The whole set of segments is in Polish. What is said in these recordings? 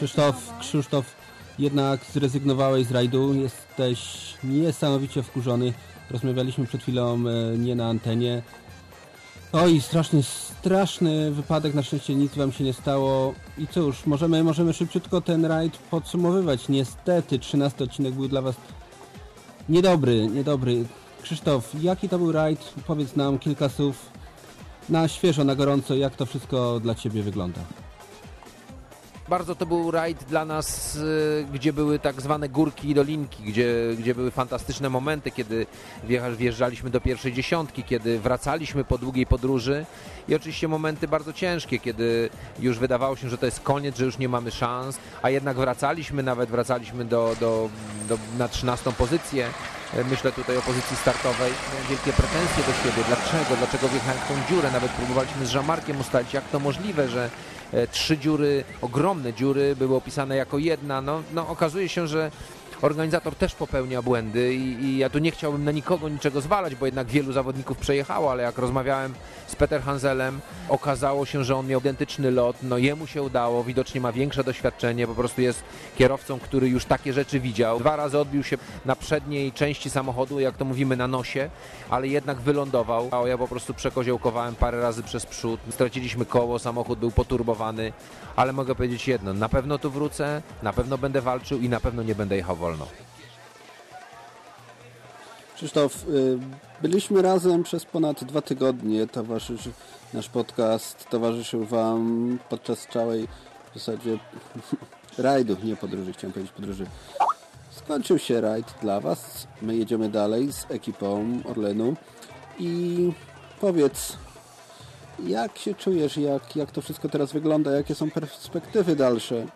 Krzysztof, Krzysztof, jednak zrezygnowałeś z rajdu, jesteś niesamowicie wkurzony. Rozmawialiśmy przed chwilą e, nie na antenie. Oj, straszny, straszny wypadek, na szczęście nic wam się nie stało. I cóż, możemy, możemy szybciutko ten rajd podsumowywać. Niestety, 13 odcinek był dla was niedobry, niedobry. Krzysztof, jaki to był rajd? Powiedz nam kilka słów na świeżo, na gorąco, jak to wszystko dla ciebie wygląda. Bardzo to był rajd dla nas, y, gdzie były tak zwane górki i dolinki, gdzie, gdzie były fantastyczne momenty, kiedy wjeżdżaliśmy do pierwszej dziesiątki, kiedy wracaliśmy po długiej podróży i oczywiście momenty bardzo ciężkie, kiedy już wydawało się, że to jest koniec, że już nie mamy szans, a jednak wracaliśmy, nawet wracaliśmy do, do, do na trzynastą pozycję. Myślę tutaj o pozycji startowej. Wielkie pretensje do siebie. Dlaczego? Dlaczego wjechałem w tą dziurę? Nawet próbowaliśmy z Żamarkiem ustalić, jak to możliwe, że e, trzy dziury, ogromne dziury były opisane jako jedna. No, no okazuje się, że organizator też popełnia błędy i, i, ja tu nie chciałbym na nikogo niczego zwalać, bo jednak wielu zawodników przejechało, ale jak rozmawiałem z Peter Hanselem, okazało się, że on miał identyczny lot, no jemu się udało, widocznie ma większe doświadczenie, po prostu jest kierowcą, który już takie rzeczy widział. Dwa razy odbił się na przedniej części samochodu, jak to mówimy, na nosie, ale jednak wylądował, a ja po prostu przekoziołkowałem parę razy przez przód, straciliśmy koło, samochód był poturbowany, ale mogę powiedzieć jedno, na pewno tu wrócę, na pewno będę walczył i na pewno nie będę jechał wolno. Krzysztof, y, byliśmy razem przez ponad dwa tygodnie. Towarzyszy, nasz podcast towarzyszył Wam podczas całej w zasadzie rajdu, nie podróży, chciałem powiedzieć podróży. Skończył się rajd dla Was. My jedziemy dalej z ekipą Orlenu i powiedz, jak się czujesz, jak, jak to wszystko teraz wygląda, jakie są perspektywy dalsze?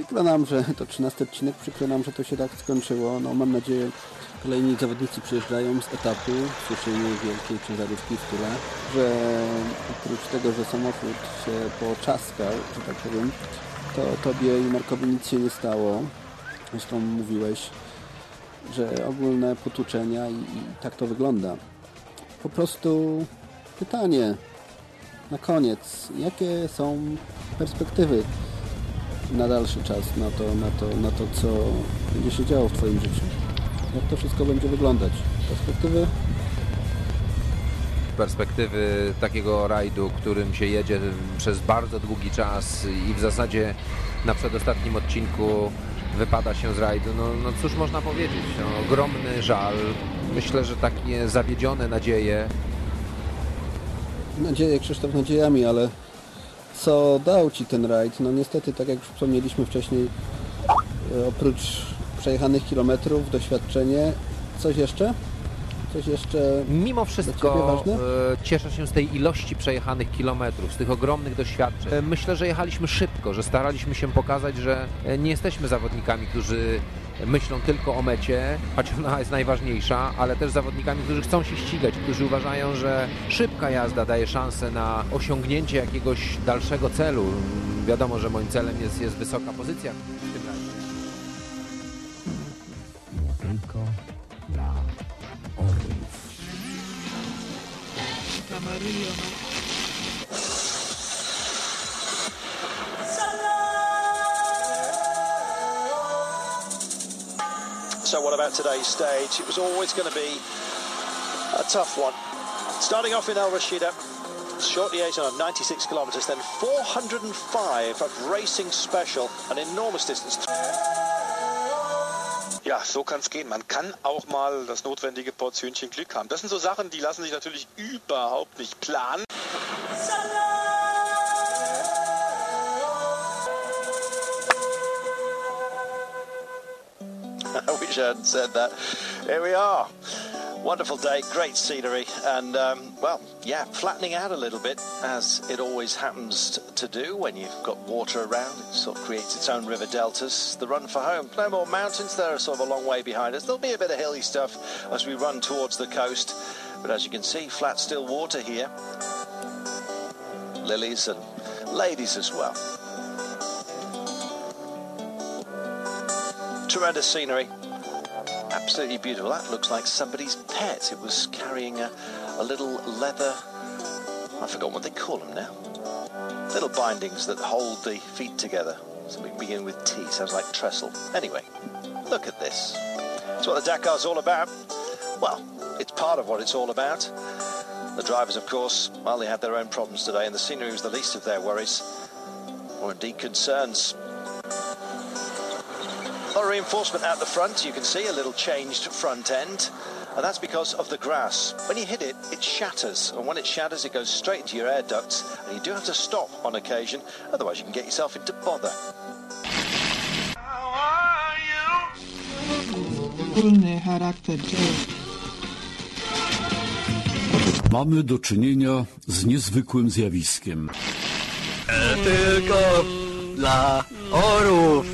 Przykro nam, że to 13 odcinek, przykro nam, że to się tak skończyło. No mam nadzieję, kolejni zawodnicy przyjeżdżają z etapu, słyszymy wielkiej ciężarówki w tyle, że oprócz tego, że samochód się poczaskał, że tak powiem, to Tobie i Markowi nic się nie stało. Zresztą mówiłeś, że ogólne potłuczenia i, i tak to wygląda. Po prostu pytanie na koniec. Jakie są perspektywy na dalszy czas, na to, na to, na to co będzie się działo w Twoim życiu? Jak to wszystko będzie wyglądać? Perspektywy? Perspektywy takiego rajdu, którym się jedzie przez bardzo długi czas i w zasadzie na przedostatnim odcinku wypada się z rajdu. No, no cóż można powiedzieć, no, ogromny żal. Myślę, że takie zawiedzione nadzieje nadzieję, Krzysztof, nadziejami, ale co dał Ci ten rajd? No niestety, tak jak już wspomnieliśmy wcześniej, e, oprócz przejechanych kilometrów, doświadczenie, coś jeszcze? Coś jeszcze Mimo wszystko e, cieszę się z tej ilości przejechanych kilometrów, z tych ogromnych doświadczeń. E, myślę, że jechaliśmy szybko, że staraliśmy się pokazać, że nie jesteśmy zawodnikami, którzy myślą tylko o mecie, choć ona jest najważniejsza, ale też zawodnikami, którzy chcą się ścigać, którzy uważają, że szybka jazda daje szansę na osiągnięcie jakiegoś dalszego celu. Wiadomo, że moim celem jest, jest wysoka pozycja w tym razie. Tylko dla orłów. So what about today's stage? It was always going to be a tough one. Starting off in El Rashida, short liaison of 96 kilometres, then 405 of Racing Special, an enormous distance. Ja, so kann es gehen. Man kann auch mal das notwendige Portionchen Glück haben. Das sind so Sachen, die lassen sich natürlich überhaupt nicht planen. Hadn't said that. Here we are. Wonderful day, great scenery, and um, well, yeah, flattening out a little bit as it always happens to do when you've got water around. It sort of creates its own river deltas. The run for home. No more mountains, they're sort of a long way behind us. There'll be a bit of hilly stuff as we run towards the coast, but as you can see, flat still water here. Lilies and ladies as well. Tremendous scenery absolutely beautiful. That looks like somebody's pet. It was carrying a, a little leather I forgot what they call them now. Little bindings that hold the feet together. Something beginning with T sounds like trestle. Anyway, look at this. It's what the Dakar's all about. Well, it's part of what it's all about. The drivers, of course, well, they had their own problems today, and the scenery was the least of their worries, or indeed concerns. A lot of reinforcement at the front. You can see a little changed front end. And that's because of the grass. When you hit it, it shatters. And when it shatters, it goes straight into your air ducts. And you do have to stop on occasion. Otherwise, you can get yourself into bother. Wspólny charakter dzieła. Mamy do czynienia z niezwykłym zjawiskiem. Tylko dla orów.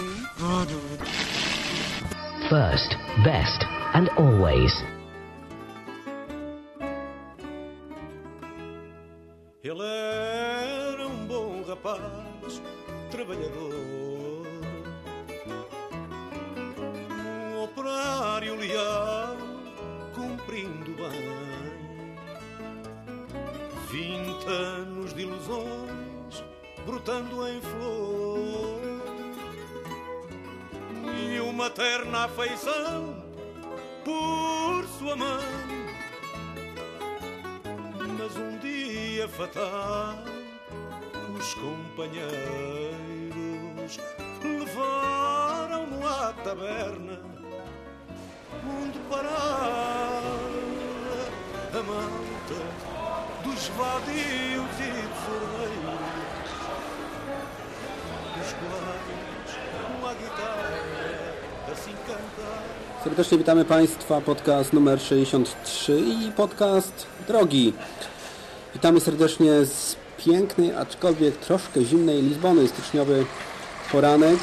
First, best, and always. Witamy Państwa, podcast numer 63 i podcast drogi. Witamy serdecznie z pięknej, aczkolwiek troszkę zimnej Lizbony, styczniowy poranek.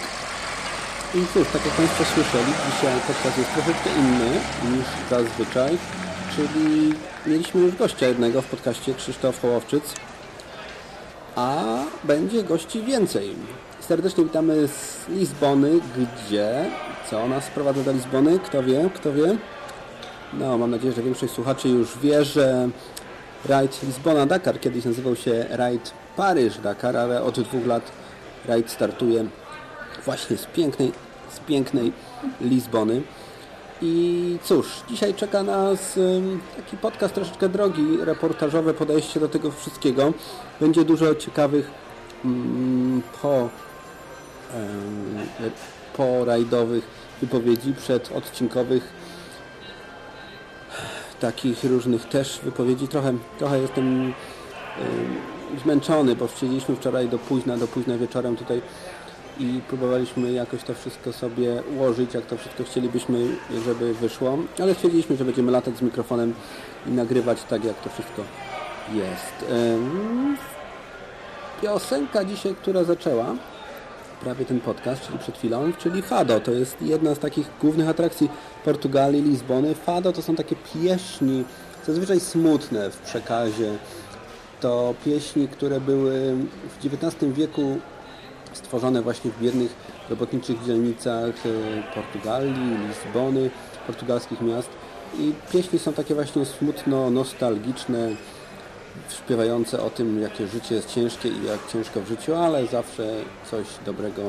I cóż, tak jak Państwo słyszeli, dzisiaj podcast jest troszeczkę inny niż zazwyczaj, czyli mieliśmy już gościa jednego w podcaście, Krzysztof Hołowczyc, a będzie gości więcej. Serdecznie witamy z Lizbony, gdzie... Co nas sprowadza do Lizbony? Kto wie? Kto wie? No, mam nadzieję, że większość słuchaczy już wie, że rajd Lizbona-Dakar kiedyś nazywał się rajd Paryż-Dakar, ale od dwóch lat rajd startuje właśnie z pięknej, z pięknej Lizbony. I cóż, dzisiaj czeka nas taki podcast troszeczkę drogi, reportażowe podejście do tego wszystkiego. Będzie dużo ciekawych mm, po po rajdowych wypowiedzi, przedodcinkowych takich różnych też wypowiedzi. Trochę, trochę jestem zmęczony, bo siedzieliśmy wczoraj do późna, do późna wieczorem tutaj i próbowaliśmy jakoś to wszystko sobie ułożyć, jak to wszystko chcielibyśmy, żeby wyszło, ale stwierdziliśmy, że będziemy latać z mikrofonem i nagrywać tak, jak to wszystko jest. Piosenka dzisiaj, która zaczęła prawie ten podcast, czyli przed chwilą, czyli Fado. To jest jedna z takich głównych atrakcji Portugalii, Lizbony. Fado to są takie pieśni, zazwyczaj smutne w przekazie. To pieśni, które były w XIX wieku stworzone właśnie w biednych robotniczych dzielnicach Portugalii, Lizbony, portugalskich miast. I pieśni są takie właśnie smutno, nostalgiczne, śpiewające o tym, jakie życie jest ciężkie i jak ciężko w życiu, ale zawsze coś dobrego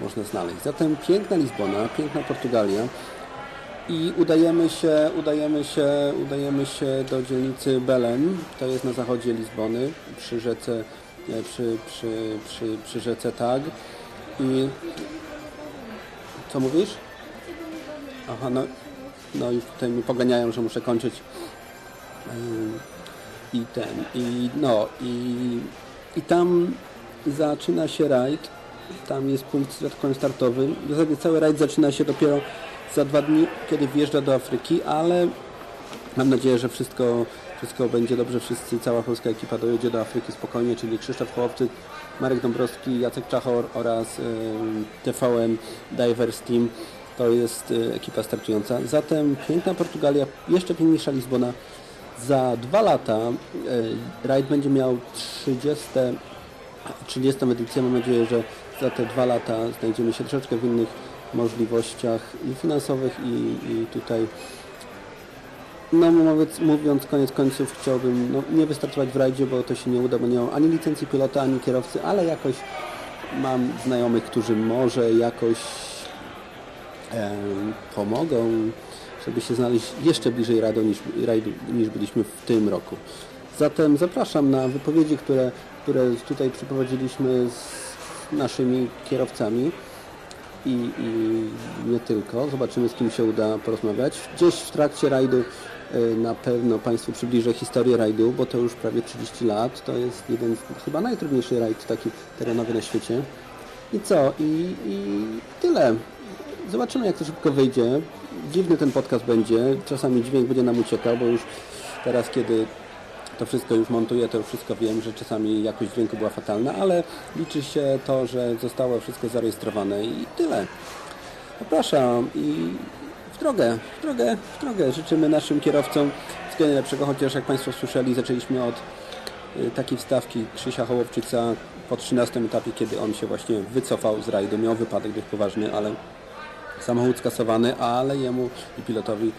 można znaleźć. Zatem piękna Lizbona, piękna Portugalia i udajemy się, udajemy się, udajemy się do dzielnicy Belem, to jest na zachodzie Lizbony, przy rzece, przy, przy, przy, przy rzece Tag i co mówisz? Aha, no, no już tutaj mi poganiają, że muszę kończyć i ten, i no, i, i tam zaczyna się rajd, tam jest punkt startowy, w zasadzie cały rajd zaczyna się dopiero za dwa dni, kiedy wjeżdża do Afryki, ale mam nadzieję, że wszystko, wszystko będzie dobrze, wszyscy, cała polska ekipa dojedzie do Afryki spokojnie, czyli Krzysztof Hołowczyk, Marek Dąbrowski, Jacek Czachor oraz y, TVN Divers Team. To jest y, ekipa startująca. Zatem piękna Portugalia, jeszcze piękniejsza Lizbona, za dwa lata rajd będzie miał 30, 30 edycję. Mam nadzieję, że za te dwa lata znajdziemy się troszeczkę w innych możliwościach i finansowych i, i tutaj no mówiąc, mówiąc koniec końców chciałbym no, nie wystartować w rajdzie, bo to się nie uda, bo nie mam ani licencji pilota, ani kierowcy, ale jakoś mam znajomych, którzy może jakoś em, pomogą, żeby się znaleźć jeszcze bliżej rajdu niż, rajdu niż byliśmy w tym roku. Zatem zapraszam na wypowiedzi, które, które tutaj przeprowadziliśmy z naszymi kierowcami i, i nie tylko. Zobaczymy, z kim się uda porozmawiać. Gdzieś w trakcie rajdu y, na pewno Państwu przybliżę historię rajdu, bo to już prawie 30 lat. To jest jeden chyba najtrudniejszy rajd taki terenowy na świecie. I co? I, i tyle. Zobaczymy, jak to szybko wyjdzie. Dziwny ten podcast będzie. Czasami dźwięk będzie nam uciekał, bo już teraz, kiedy to wszystko już montuję, to już wszystko wiem, że czasami jakość dźwięku była fatalna, ale liczy się to, że zostało wszystko zarejestrowane i tyle. Zapraszam i w drogę, w drogę, w drogę. Życzymy naszym kierowcom wszystkiego najlepszego, chociaż jak Państwo słyszeli, zaczęliśmy od y, takiej wstawki Krzysia Hołowczyca po 13 etapie, kiedy on się właśnie wycofał z rajdu. Miał wypadek dość poważny, ale samochód skasowany, ale jemu i pilotowi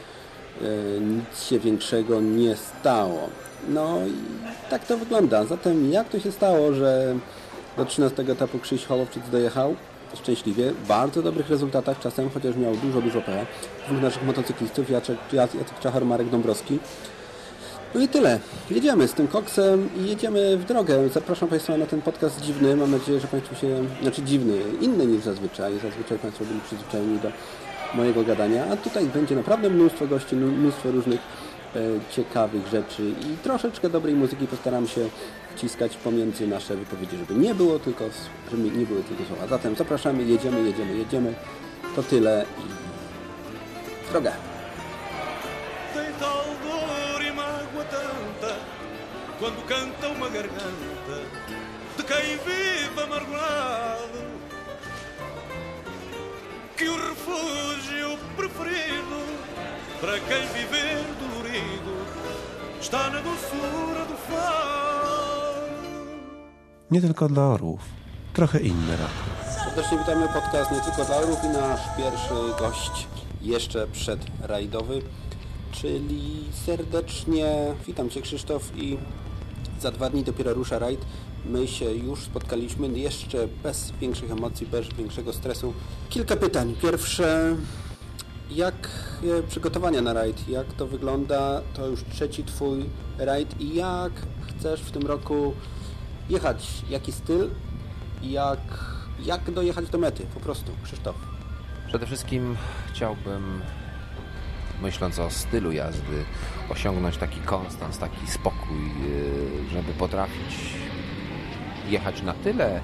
y, nic się większego nie stało. No i tak to wygląda. Zatem jak to się stało, że do 13 etapu Krzyś Hołowczyc dojechał? Szczęśliwie, w bardzo dobrych rezultatach czasem, chociaż miał dużo, dużo pecha. Dwóch naszych motocyklistów, Jacek, Jacek Czachar, Marek Dąbrowski. No i tyle. Jedziemy z tym koksem i jedziemy w drogę. Zapraszam Państwa na ten podcast dziwny. Mam nadzieję, że Państwu się... Znaczy dziwny, inny niż zazwyczaj. Zazwyczaj Państwo byli przyzwyczajeni do mojego gadania, a tutaj będzie naprawdę mnóstwo gości, mnóstwo różnych e, ciekawych rzeczy i troszeczkę dobrej muzyki postaram się wciskać pomiędzy nasze wypowiedzi, żeby nie było tylko, żeby nie były tylko słowa. Zatem zapraszamy, jedziemy, jedziemy, jedziemy. To tyle i w Quando canta uma garganta De quem vive amargurado Que o refúgio preferido Para quem viver dolorido Está na doçura do fado Nie tylko dla orłów. Trochę inny rok. Serdecznie witamy podcast nie tylko dla orłów i nasz pierwszy gość jeszcze przed rajdowy, czyli serdecznie witam Cię Krzysztof i za dwa dni dopiero rusza rajd. My się już spotkaliśmy jeszcze bez większych emocji, bez większego stresu. Kilka pytań. Pierwsze, jak e, przygotowania na rajd? Jak to wygląda? To już trzeci Twój rajd i jak chcesz w tym roku jechać? Jaki styl? Jak, jak dojechać do mety? Po prostu, Krzysztof. Przede wszystkim chciałbym, myśląc o stylu jazdy, osiągnąć taki konstans, taki spokój, yy, żeby potrafić jechać na tyle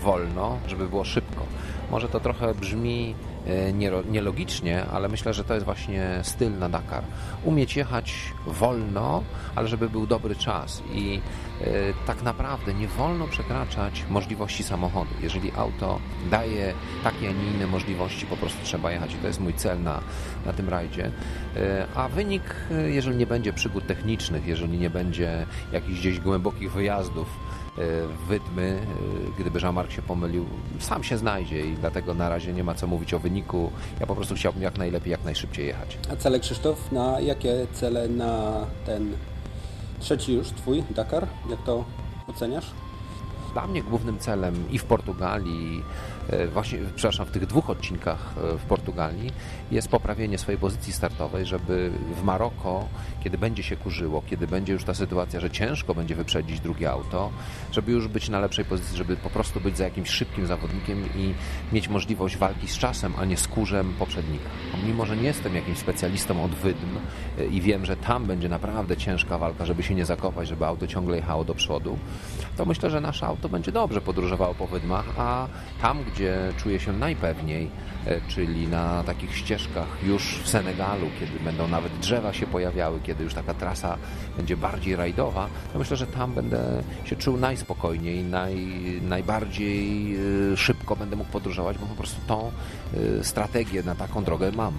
wolno, żeby było szybko. Może to trochę brzmi e, nielogicznie, ale myślę, że to jest właśnie styl na Dakar. Umieć jechać wolno, ale żeby był dobry czas i e, tak naprawdę nie wolno przekraczać możliwości samochodu. Jeżeli auto daje takie, a nie inne możliwości, po prostu trzeba jechać i to jest mój cel na, na tym rajdzie. E, A wynik, jeżeli nie będzie przygód technicznych, jeżeli nie będzie jakichś gdzieś głębokich wyjazdów, wydmy, e, gdyby Jean-Marc się pomylił, sam się znajdzie i dlatego na razie nie ma co mówić o wyniku. Ja po prostu chciałbym jak najlepiej, jak najszybciej jechać. A cele Krzysztof, na jakie cele na ten trzeci już Twój Dakar? Jak to oceniasz? Dla mnie głównym celem i w Portugalii, e, właśnie, przepraszam, w tych dwóch odcinkach e, w Portugalii jest poprawienie swojej pozycji startowej, żeby w Maroko, kiedy będzie się kurzyło, kiedy będzie już ta sytuacja, że ciężko będzie wyprzedzić drugie auto, żeby już być na lepszej pozycji, żeby po prostu być za jakimś szybkim zawodnikiem i mieć możliwość walki z czasem, a nie z kurzem poprzednika. Mimo, że nie jestem jakimś specjalistą od wydm e, i wiem, że tam będzie naprawdę ciężka walka, żeby się nie zakopać, żeby auto ciągle jechało do przodu, to myślę, że nasze auto będzie dobrze podróżowało po wydmach, a tam, gdzie czuję się najpewniej, e, czyli na takich ścieżkach już w Senegalu, kiedy będą nawet drzewa się pojawiały, kiedy już taka trasa będzie bardziej rajdowa, to myślę, że tam będę się czuł najspokojniej, naj, najbardziej e, szybko będę mógł podróżować, bo po prostu tą e, strategię na taką drogę mam.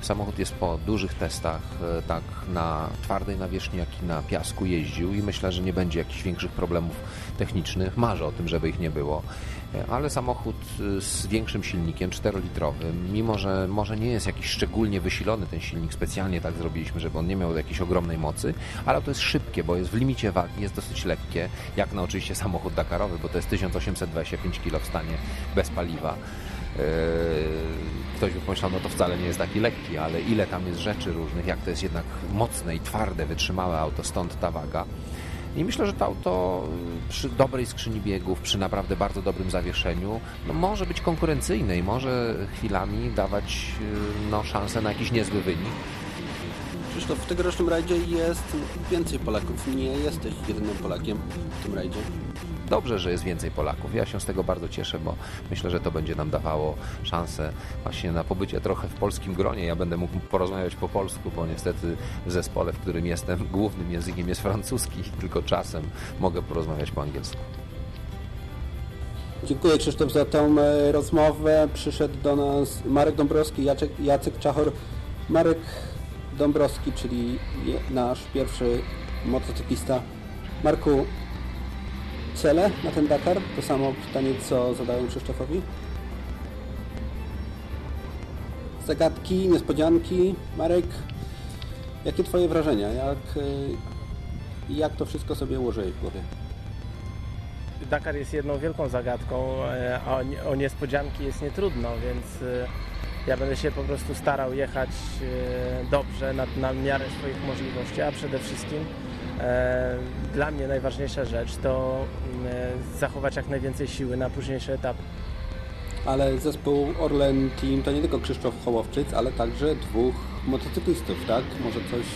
Samochód jest po dużych testach, tak na twardej nawierzchni, jak i na piasku jeździł i myślę, że nie będzie jakichś większych problemów technicznych. Marzę o tym, żeby ich nie było. E, Ale samochód e, z większym silnikiem, 4-litrowym, mimo że może nie jest jakiś szczególnie wysilony ten silnik, specjalnie tak zrobiliśmy, żeby on nie miał jakiejś ogromnej mocy, ale to jest szybkie, bo jest w limicie wagi, jest dosyć lekkie, jak na oczywiście samochód Dakarowy, bo to jest 1825 kg w stanie bez paliwa. Eee, Ktoś by pomyślał, no to wcale nie jest taki lekki, ale ile tam jest rzeczy różnych, jak to jest jednak mocne i twarde, wytrzymałe auto, stąd ta waga. I myślę, że to auto y, przy dobrej skrzyni biegów, przy naprawdę bardzo dobrym zawieszeniu, no może być konkurencyjne i może chwilami dawać y, no, szansę na jakiś niezły wynik. Krzysztof, w tegorocznym rajdzie jest więcej Polaków. Nie jesteś jedynym Polakiem w tym rajdzie. Dobrze, że jest więcej Polaków. Ja się z tego bardzo cieszę, bo myślę, że to będzie nam dawało szansę właśnie na pobycie trochę w polskim gronie. Ja będę mógł porozmawiać po polsku, bo niestety w zespole, w którym jestem, głównym językiem jest francuski, tylko czasem mogę porozmawiać po angielsku. Dziękuję Krzysztof za tą e, rozmowę. Przyszedł do nas Marek Dąbrowski, Jacek, Jacek Czachor. Marek Dąbrowski, czyli nasz pierwszy motocyklista. Marku, cele na ten Dakar? To samo pytanie, co zadałem Krzysztofowi. Zagadki, niespodzianki. Marek, jakie Twoje wrażenia? Jak, e, jak to wszystko sobie ułożyłeś w głowie? Dakar jest jedną wielką zagadką, e, a o, nie- o niespodzianki jest nietrudno, więc e, ja będę się po prostu starał jechać e, dobrze, na, na miarę swoich możliwości, a przede wszystkim dla mnie najważniejsza rzecz to mm, e, zachować jak najwięcej siły na późniejsze etapy. Ale zespół Orlen Team to nie tylko Krzysztof Hołowczyc, ale także dwóch motocyklistów, tak? Może coś,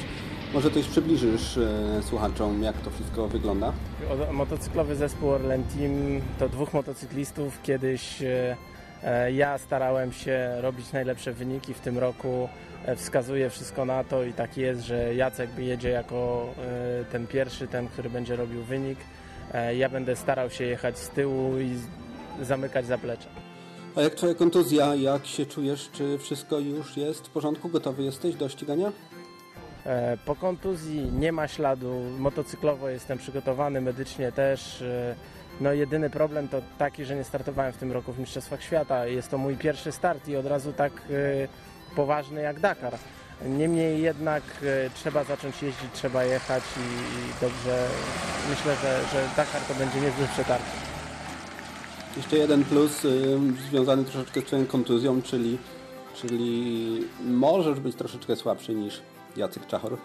może coś przybliżysz e, słuchaczom, jak to wszystko wygląda? Motocyklowy zespół Orlen Team to dwóch motocyklistów. Kiedyś e, e, ja starałem się robić najlepsze wyniki w tym roku. E, Wskazuje wszystko na to i tak jest, że Jacek jedzie jako e, ten pierwszy, ten, który będzie robił wynik. E, Ja będę starał się jechać z tyłu i zamykać zaplecze. A jak Twoja kontuzja? Jak się czujesz? Czy wszystko już jest w porządku? Gotowy jesteś do ścigania? E, Po kontuzji nie ma śladu, motocyklowo jestem przygotowany, medycznie też. No jedyny problem to taki, że nie startowałem w tym roku w Mistrzostwach Świata. Jest to mój pierwszy start i od razu tak e, poważny jak Dakar. Niemniej jednak e, trzeba zacząć jeździć, trzeba jechać i, dobrze myślę, że, że Dakar to będzie niezły przetarg. Jeszcze jeden plus y, związany troszeczkę z Twoją kontuzją, czyli, czyli możesz być troszeczkę słabszy niż Jacek Czachor.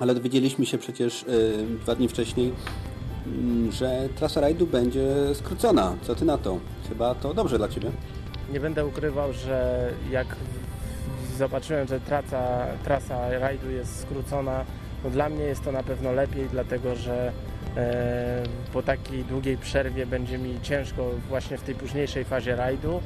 Ale dowiedzieliśmy się przecież y, dwa dni wcześniej, że trasa rajdu będzie skrócona. Co Ty na to? Chyba to dobrze dla Ciebie. Nie będę ukrywał, że jak zobaczyłem, że trasa, trasa rajdu jest skrócona, no dla mnie jest to na pewno lepiej, dlatego że e, po takiej długiej przerwie będzie mi ciężko właśnie w tej późniejszej fazie rajdu.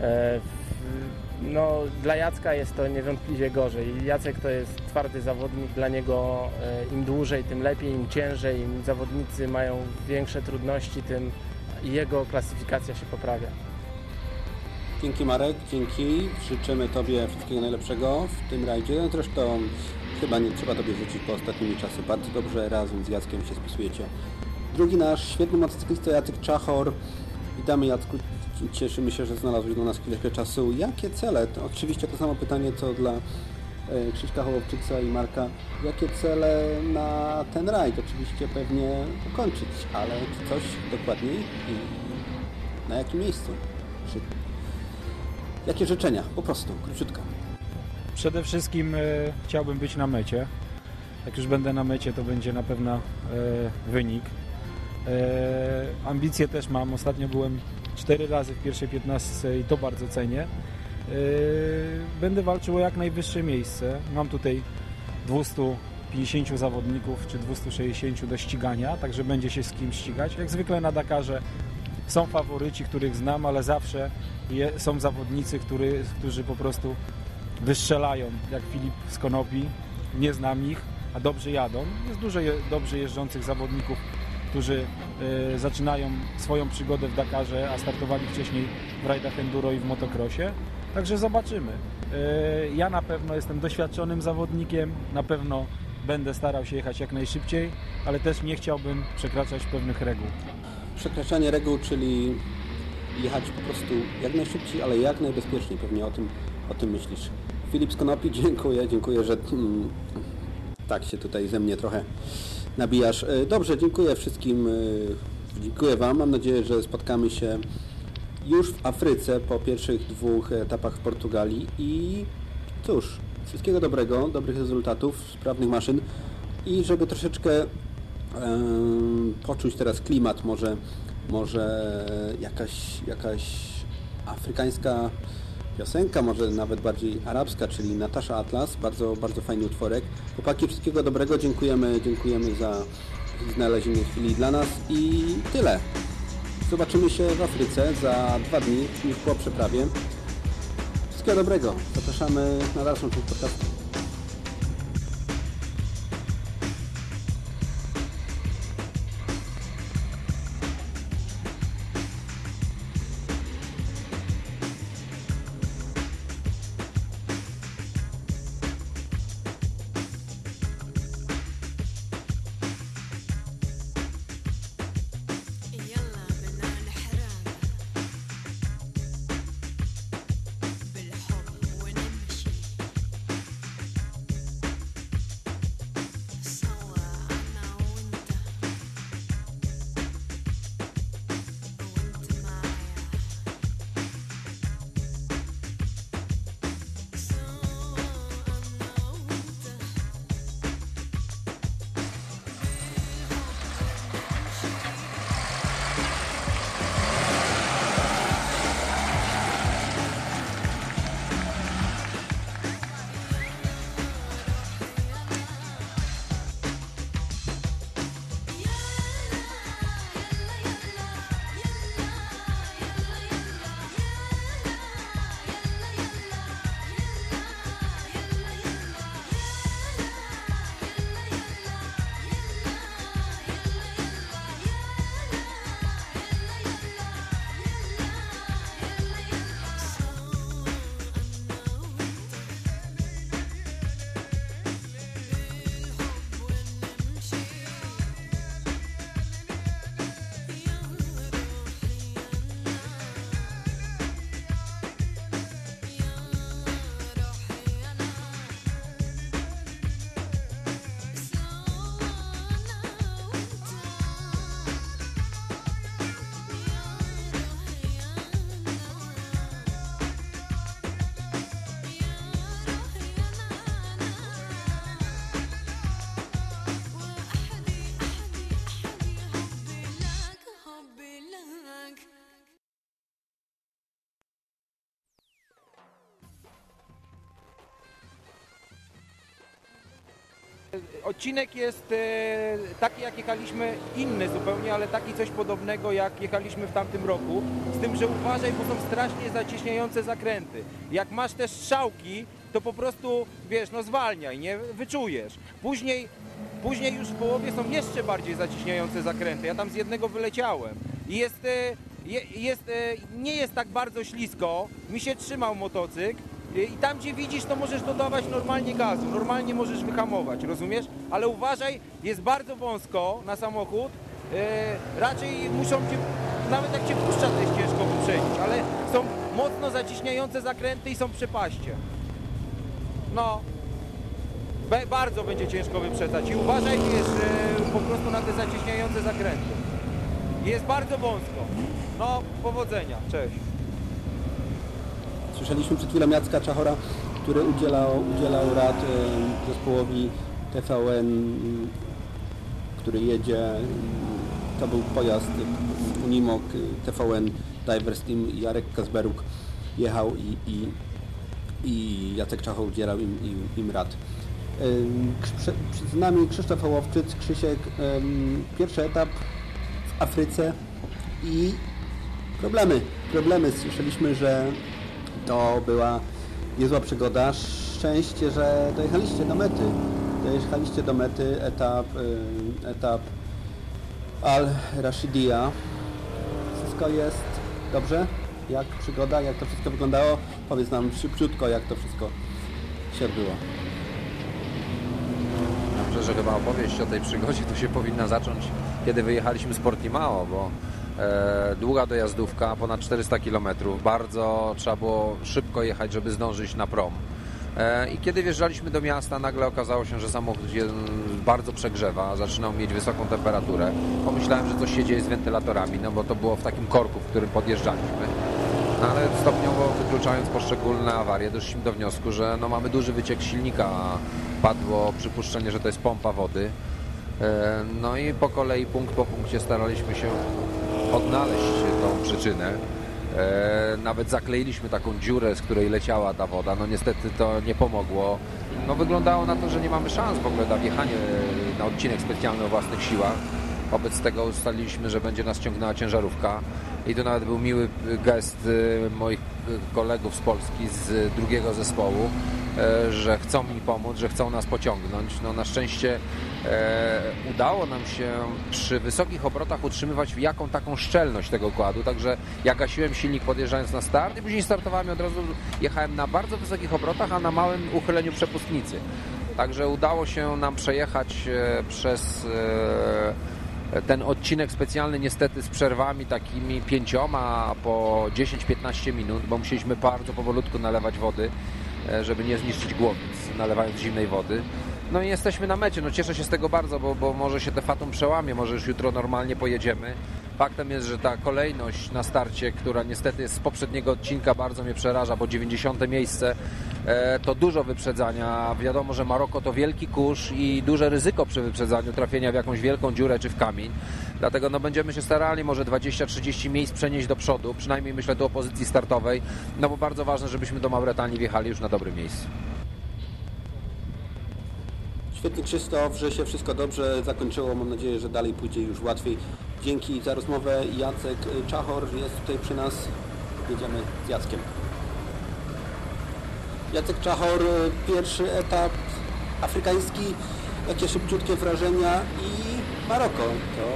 E, w- no, dla Jacka jest to niewątpliwie gorzej. Jacek to jest twardy zawodnik, dla niego e, im dłużej, tym lepiej, im ciężej, im zawodnicy mają większe trudności, tym jego klasyfikacja się poprawia. Dzięki Marek, dzięki. Życzymy Tobie wszystkiego najlepszego w tym rajdzie. Zresztą chyba nie trzeba Tobie życzyć po ostatnimi czasy. Bardzo dobrze razem z Jackiem się spisujecie. Drugi nasz świetny motocyklista Jacek Czachor. Witamy Jacku. Cieszymy się, że znalazłeś dla nas chwilę czasu. Jakie cele? To oczywiście to samo pytanie co dla e, Krzyśka Hołowczyca i Marka. Jakie cele na ten rajd? Oczywiście pewnie ukończyć, ale czy coś dokładniej i na jakim miejscu? Czy Jakie życzenia? Po prostu, króciutko. Przede wszystkim e, chciałbym być na mecie. Jak już będę na mecie, to będzie na pewno e, wynik. Ambicje też mam. Ostatnio byłem 4 razy w pierwszej 15 i to bardzo cenię. E, będę walczył o jak najwyższe miejsce. Mam tutaj 250 zawodników czy 260 do ścigania, także będzie się z kim ścigać. Jak zwykle na Dakarze są faworyci, których znam, ale zawsze są zawodnicy, który, którzy po prostu wystrzelają, jak Filip z Konopi. Nie znam ich, a dobrze jadą. Jest dużo dobrze jeżdżących zawodników, którzy e, zaczynają swoją przygodę w Dakarze, a startowali wcześniej w rajdach enduro i w motocrossie. Także zobaczymy. E, Ja na pewno jestem doświadczonym zawodnikiem, na pewno będę starał się jechać jak najszybciej, ale też nie chciałbym przekraczać pewnych reguł. Przekraczanie reguł, czyli jechać po prostu jak najszybciej, ale jak najbezpieczniej. Pewnie o tym, o tym myślisz. Filip Skonopi, dziękuję, dziękuję, że mm, tak się tutaj ze mnie trochę nabijasz. E, Dobrze, dziękuję wszystkim, e, dziękuję Wam. Mam nadzieję, że spotkamy się już w Afryce po pierwszych dwóch etapach w Portugalii i cóż, wszystkiego dobrego, dobrych rezultatów, sprawnych maszyn i żeby troszeczkę em, poczuć teraz klimat, może, może jakaś, jakaś afrykańska piosenka, może nawet bardziej arabska, czyli Natasza Atlas, bardzo, bardzo fajny utworek. Chłopaki, wszystkiego dobrego, dziękujemy, dziękujemy za znalezienie chwili dla nas i tyle. Zobaczymy się w Afryce za dwa dni, już po przeprawie. Wszystkiego dobrego. Zapraszamy na dalszą część podcastu. Odcinek jest e, taki, jak jechaliśmy, inny zupełnie, ale taki coś podobnego, jak jechaliśmy w tamtym roku. Z tym, że uważaj, bo są strasznie zacieśniające zakręty. Jak masz te strzałki, to po prostu, wiesz, no zwalniaj, nie? Wyczujesz. Później, później już w połowie są jeszcze bardziej zacieśniające zakręty. Ja tam z jednego wyleciałem. I jest, e, je, jest, e, nie jest tak bardzo ślisko. Mi się trzymał motocykl. I tam gdzie widzisz, to możesz dodawać normalnie gazu, normalnie możesz wyhamować, rozumiesz? Ale uważaj, jest bardzo wąsko na samochód, e, raczej muszą cię, nawet jak cię puszcza, to jest ciężko wyprzedzić, ale są mocno zaciśniające zakręty i są przepaście. No, be, bardzo będzie ciężko wyprzedzać i uważaj, wiesz, e, po prostu na te zaciśniające zakręty. Jest bardzo wąsko. No, powodzenia, cześć. Słyszeliśmy przed chwilą Jacka Czachora, który udzielał, udzielał rad zespołowi TVN, który jedzie. To był pojazd Unimog TVN Divers Team. Jarek Kasberuk jechał i, i, i Jacek Czachor udzielał im, im, im rad. Z nami Krzysztof Hołowczyc, Krzysiek, pierwszy etap w Afryce i problemy, problemy. Słyszeliśmy, że to była niezła przygoda. Szczęście, że dojechaliście do mety. Dojechaliście do mety, etap, y, etap Al Rashidia. Wszystko jest dobrze? jak przygoda, jak to wszystko wyglądało? Powiedz nam szybciutko, jak to wszystko się odbyło. Dobrze, że chyba opowieść o tej przygodzie to się powinna zacząć, kiedy wyjechaliśmy z Portimao, bo długa dojazdówka, ponad 400 km, bardzo trzeba było szybko jechać, żeby zdążyć na prom. E, I kiedy wjeżdżaliśmy do miasta, nagle okazało się, że samochód się bardzo przegrzewa, zaczynał mieć wysoką temperaturę. Pomyślałem, że coś się dzieje z wentylatorami, no bo to było w takim korku, w którym podjeżdżaliśmy. No ale stopniowo wykluczając poszczególne awarie, doszliśmy do wniosku, że no, mamy duży wyciek silnika. Padło przypuszczenie, że to jest pompa wody. E, No i po kolei, punkt po punkcie staraliśmy się odnaleźć tą przyczynę. E, Nawet zakleiliśmy taką dziurę, z której leciała ta woda. No niestety to nie pomogło. No wyglądało na to, że nie mamy szans w ogóle na wjechanie na odcinek specjalny o własnych siłach. Wobec tego ustaliliśmy, że będzie nas ciągnęła ciężarówka. I to nawet był miły gest y, moich y, kolegów z Polski z drugiego zespołu, e, że chcą mi pomóc, że chcą nas pociągnąć. No na szczęście e, udało nam się przy wysokich obrotach utrzymywać jaką taką szczelność tego układu, także ja gasiłem silnik podjeżdżając na start i później startowałem i od razu jechałem na bardzo wysokich obrotach, a na małym uchyleniu przepustnicy. Także udało się nam przejechać e, przez e, ten odcinek specjalny niestety z przerwami takimi pięcioma po 10-15 minut, bo musieliśmy bardzo powolutku nalewać wody, e, żeby nie zniszczyć głowic, nalewając zimnej wody. No i jesteśmy na mecie. No cieszę się z tego bardzo, bo, bo może się te fatum przełamie, może już jutro normalnie pojedziemy. Faktem jest, że ta kolejność na starcie, która niestety z poprzedniego odcinka bardzo mnie przeraża, bo 90 miejsce e, to dużo wyprzedzania. Wiadomo, że Maroko to wielki kurz i duże ryzyko przy wyprzedzaniu trafienia w jakąś wielką dziurę czy w kamień. Dlatego no, będziemy się starali może 20-30 miejsc przenieść do przodu, przynajmniej myślę tu o pozycji startowej, no bo bardzo ważne, żebyśmy do Mauretanii wjechali już na dobrym miejscu. Świetnie Krzysztof, że się wszystko dobrze zakończyło. Mam nadzieję, że dalej pójdzie już łatwiej. Dzięki za rozmowę. Jacek Czachor jest tutaj przy nas. Jedziemy z Jackiem. Jacek Czachor, pierwszy etap afrykański. Jakie szybciutkie wrażenia i Maroko. To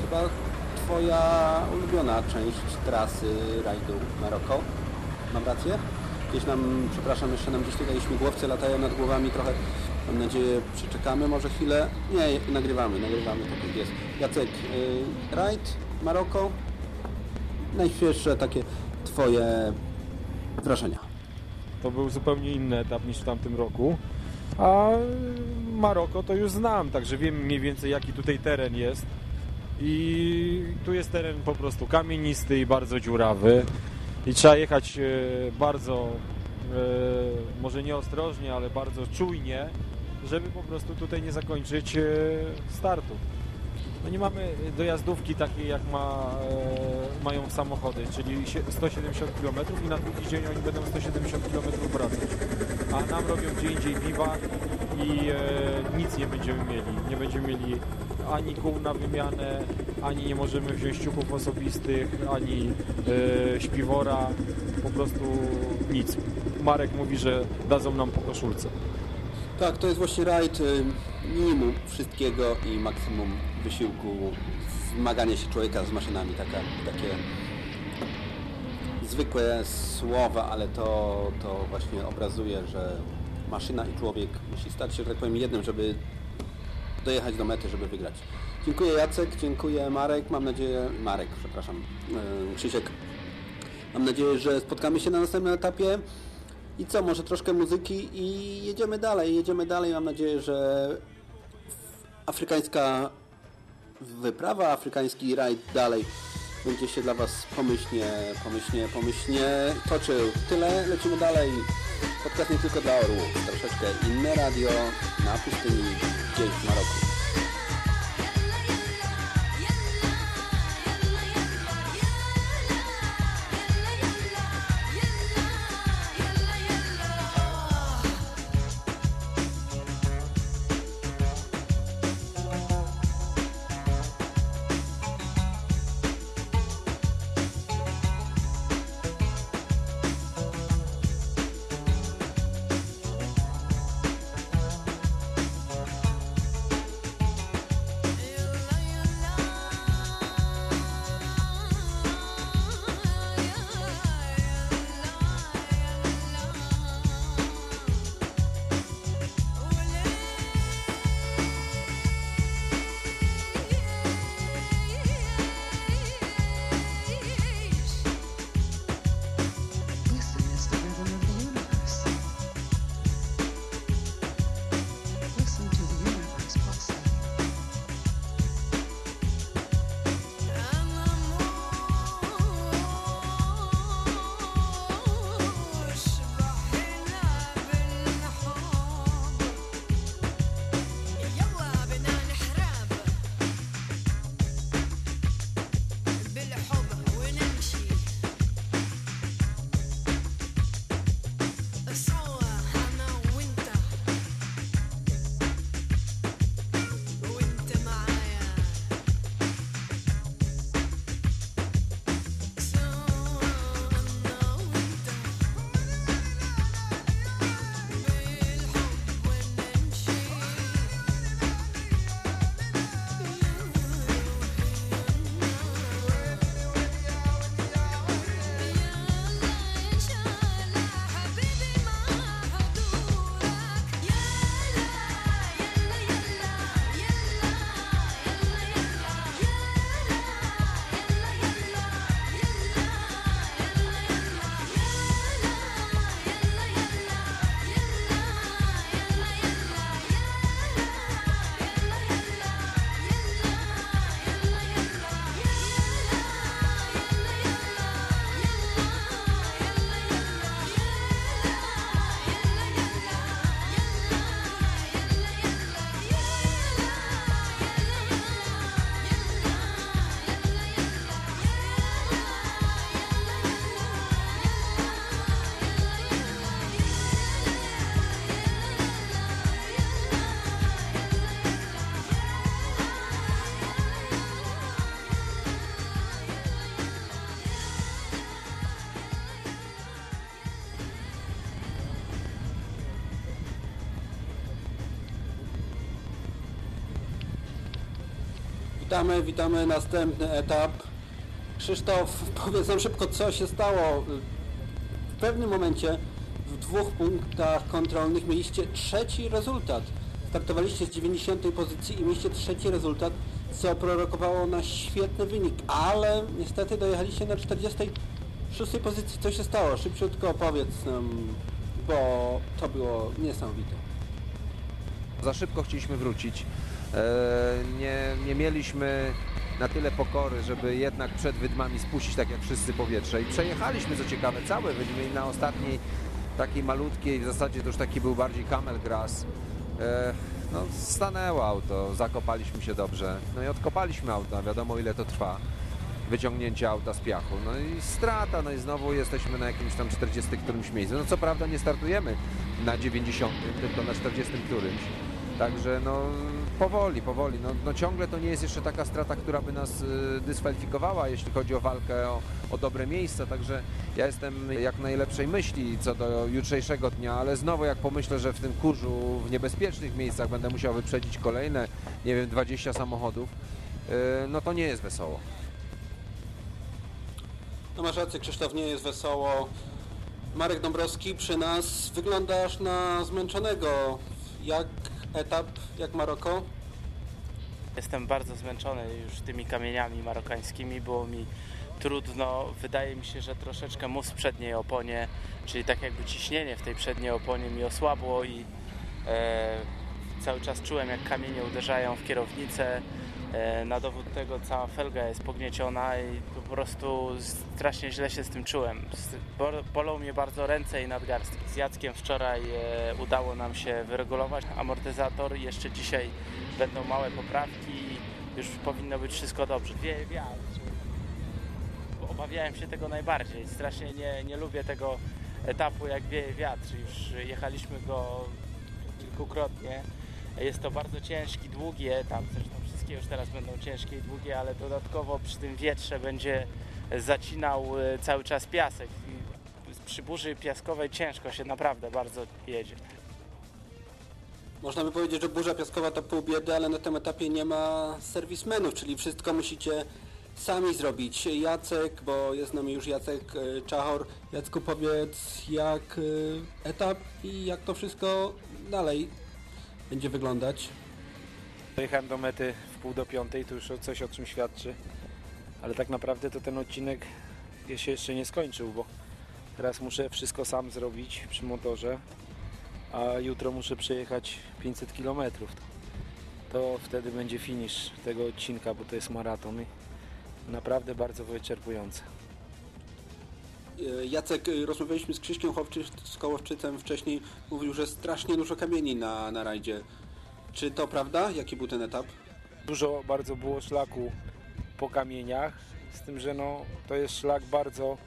chyba Twoja ulubiona część trasy rajdu Maroko. Mam rację? Gdzieś nam, przepraszam, jeszcze nam gdzieś tutaj śmigłowce latają nad głowami trochę. Mam nadzieję, przeczekamy może chwilę. Nie, nagrywamy, nagrywamy, tak jak jest. Jacek, y, rajd, Maroko. Najświeższe takie Twoje wrażenia. To był zupełnie inny etap niż w tamtym roku. A Maroko to już znam, także wiem mniej więcej jaki tutaj teren jest. I tu jest teren po prostu kamienisty i bardzo dziurawy. I trzeba jechać e, bardzo, e, może nie ostrożnie, ale bardzo czujnie, żeby po prostu tutaj nie zakończyć e, startu. No nie mamy dojazdówki takiej jak ma, e, mają samochody, czyli sie- 170 km i na drugi dzień oni będą 170 km wracać. A nam robią gdzie indziej biwak i e, nic nie będziemy mieli. Nie będziemy mieli ani kół na wymianę, ani nie możemy wziąć ciuchów osobistych, ani e, śpiwora, po prostu nic. Marek mówi, że dadzą nam po koszulce. Tak, to jest właśnie rajd y, minimum wszystkiego i maksimum wysiłku, zmaganie się człowieka z maszynami, taka, takie zwykłe słowa, ale to, to właśnie obrazuje, że maszyna i człowiek musi stać się, że tak powiem, jednym, żeby dojechać do mety, żeby wygrać. Dziękuję Jacek, dziękuję Marek, mam nadzieję, Marek, przepraszam, yy, Krzysiek. Mam nadzieję, że spotkamy się na następnym etapie. I co, może troszkę muzyki i jedziemy dalej, jedziemy dalej. Mam nadzieję, że afrykańska wyprawa, afrykański rajd dalej będzie się dla Was pomyślnie, pomyślnie, pomyślnie toczył. Tyle, lecimy dalej. Podcast nie tylko dla orłów, troszeczkę inne radio na pustyni gdzieś w Maroku. Witamy, witamy, następny etap. Krzysztof, powiedz nam szybko, co się stało. W pewnym momencie w dwóch punktach kontrolnych mieliście trzeci rezultat. Startowaliście z 90 pozycji i mieliście trzeci rezultat, co prorokowało na świetny wynik, ale niestety dojechaliście na 46 pozycji. Co się stało? Szybciutko opowiedz nam, bo to było niesamowite. Za szybko chcieliśmy wrócić. E, Nie, nie mieliśmy na tyle pokory, żeby jednak przed wydmami spuścić tak jak wszyscy powietrze. I przejechaliśmy, co ciekawe, całe wydmy na ostatniej takiej malutkiej, w zasadzie to już taki był bardziej camel grass. E, No, stanęło auto, zakopaliśmy się dobrze. No i odkopaliśmy auto, wiadomo ile to trwa. Wyciągnięcie auta z piachu. No i strata, no i znowu jesteśmy na jakimś tam 40 którymś miejscu. No co prawda nie startujemy na 90, tylko na 40 którymś. Także no powoli, powoli. No, no ciągle to nie jest jeszcze taka strata, która by nas y, dyskwalifikowała, jeśli chodzi o walkę o, o dobre miejsca. Także ja jestem jak najlepszej myśli co do jutrzejszego dnia, ale znowu jak pomyślę, że w tym kurzu w niebezpiecznych miejscach będę musiał wyprzedzić kolejne, nie wiem, 20 samochodów, y, no to nie jest wesoło. No masz rację, Krzysztof, nie jest wesoło. Marek Dąbrowski przy nas. Wyglądasz na zmęczonego. Jak etap, jak Maroko? Jestem bardzo zmęczony już tymi kamieniami marokańskimi, było mi trudno. Wydaje mi się, że troszeczkę mus w przedniej oponie, czyli tak jakby ciśnienie w tej przedniej oponie mi osłabło i e, cały czas czułem jak kamienie uderzają w kierownicę. E, na dowód tego cała felga jest pognieciona i po prostu strasznie źle się z tym czułem. Bolą mnie bardzo ręce i nadgarstki. Z Jackiem wczoraj e, udało nam się wyregulować amortyzator. Jeszcze dzisiaj będą małe poprawki już powinno być wszystko dobrze. Wieje wiatr. Obawiałem się tego najbardziej. Strasznie nie, nie lubię tego etapu jak wieje wiatr. Już jechaliśmy go kilkukrotnie. Jest to bardzo ciężki, długi etap. Zresztą już teraz będą ciężkie i długie, ale dodatkowo przy tym wietrze będzie zacinał e, cały czas piasek. I Przy burzy piaskowej ciężko się naprawdę bardzo jedzie. Można by powiedzieć, że burza piaskowa to pół biedy, ale na tym etapie nie ma serwismenów, czyli wszystko musicie sami zrobić. Jacek, bo jest z nami już Jacek e, Czachor. Jacku, powiedz jak e, etap i jak to wszystko dalej będzie wyglądać. Dojechałem do mety pół do piątej, to już coś o czym świadczy. Ale tak naprawdę to ten odcinek się jeszcze nie skończył, bo teraz muszę wszystko sam zrobić przy motorze, a jutro muszę przejechać 500 km. To wtedy będzie finish tego odcinka, bo to jest maraton i naprawdę bardzo wyczerpujący. E, Jacek, e, rozmawialiśmy z Krzyśkiem Chowczy, z Kołowczycem wcześniej, mówił, że strasznie dużo kamieni na, na rajdzie. Czy to prawda? Jaki był ten etap? Dużo bardzo było szlaku po kamieniach, z tym, że no, to jest szlak bardzo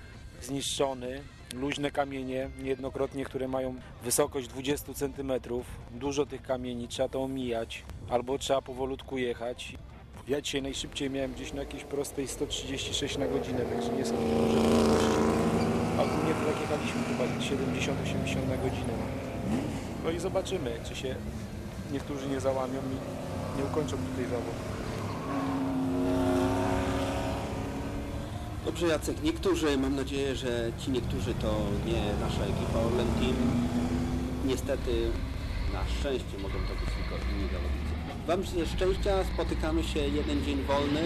zniszczony, luźne kamienie, niejednokrotnie, które mają wysokość 20 cm. Dużo tych kamieni, trzeba to omijać, albo trzeba powolutku jechać. Ja dzisiaj najszybciej miałem gdzieś na jakiejś prostej 136 na godzinę, także nie są to duże prędkości. A ogólnie to tak jechaliśmy chyba 70-80 na godzinę. No i zobaczymy, czy się niektórzy nie załamią nie ukończą tutaj zawodu. Dobrze Jacek, niektórzy, mam nadzieję, że ci niektórzy to nie nasza ekipa Orlen Team. Niestety, na szczęście mogą to być tylko inni zawodnicy. Wam życzę szczęścia, spotykamy się jeden dzień wolny,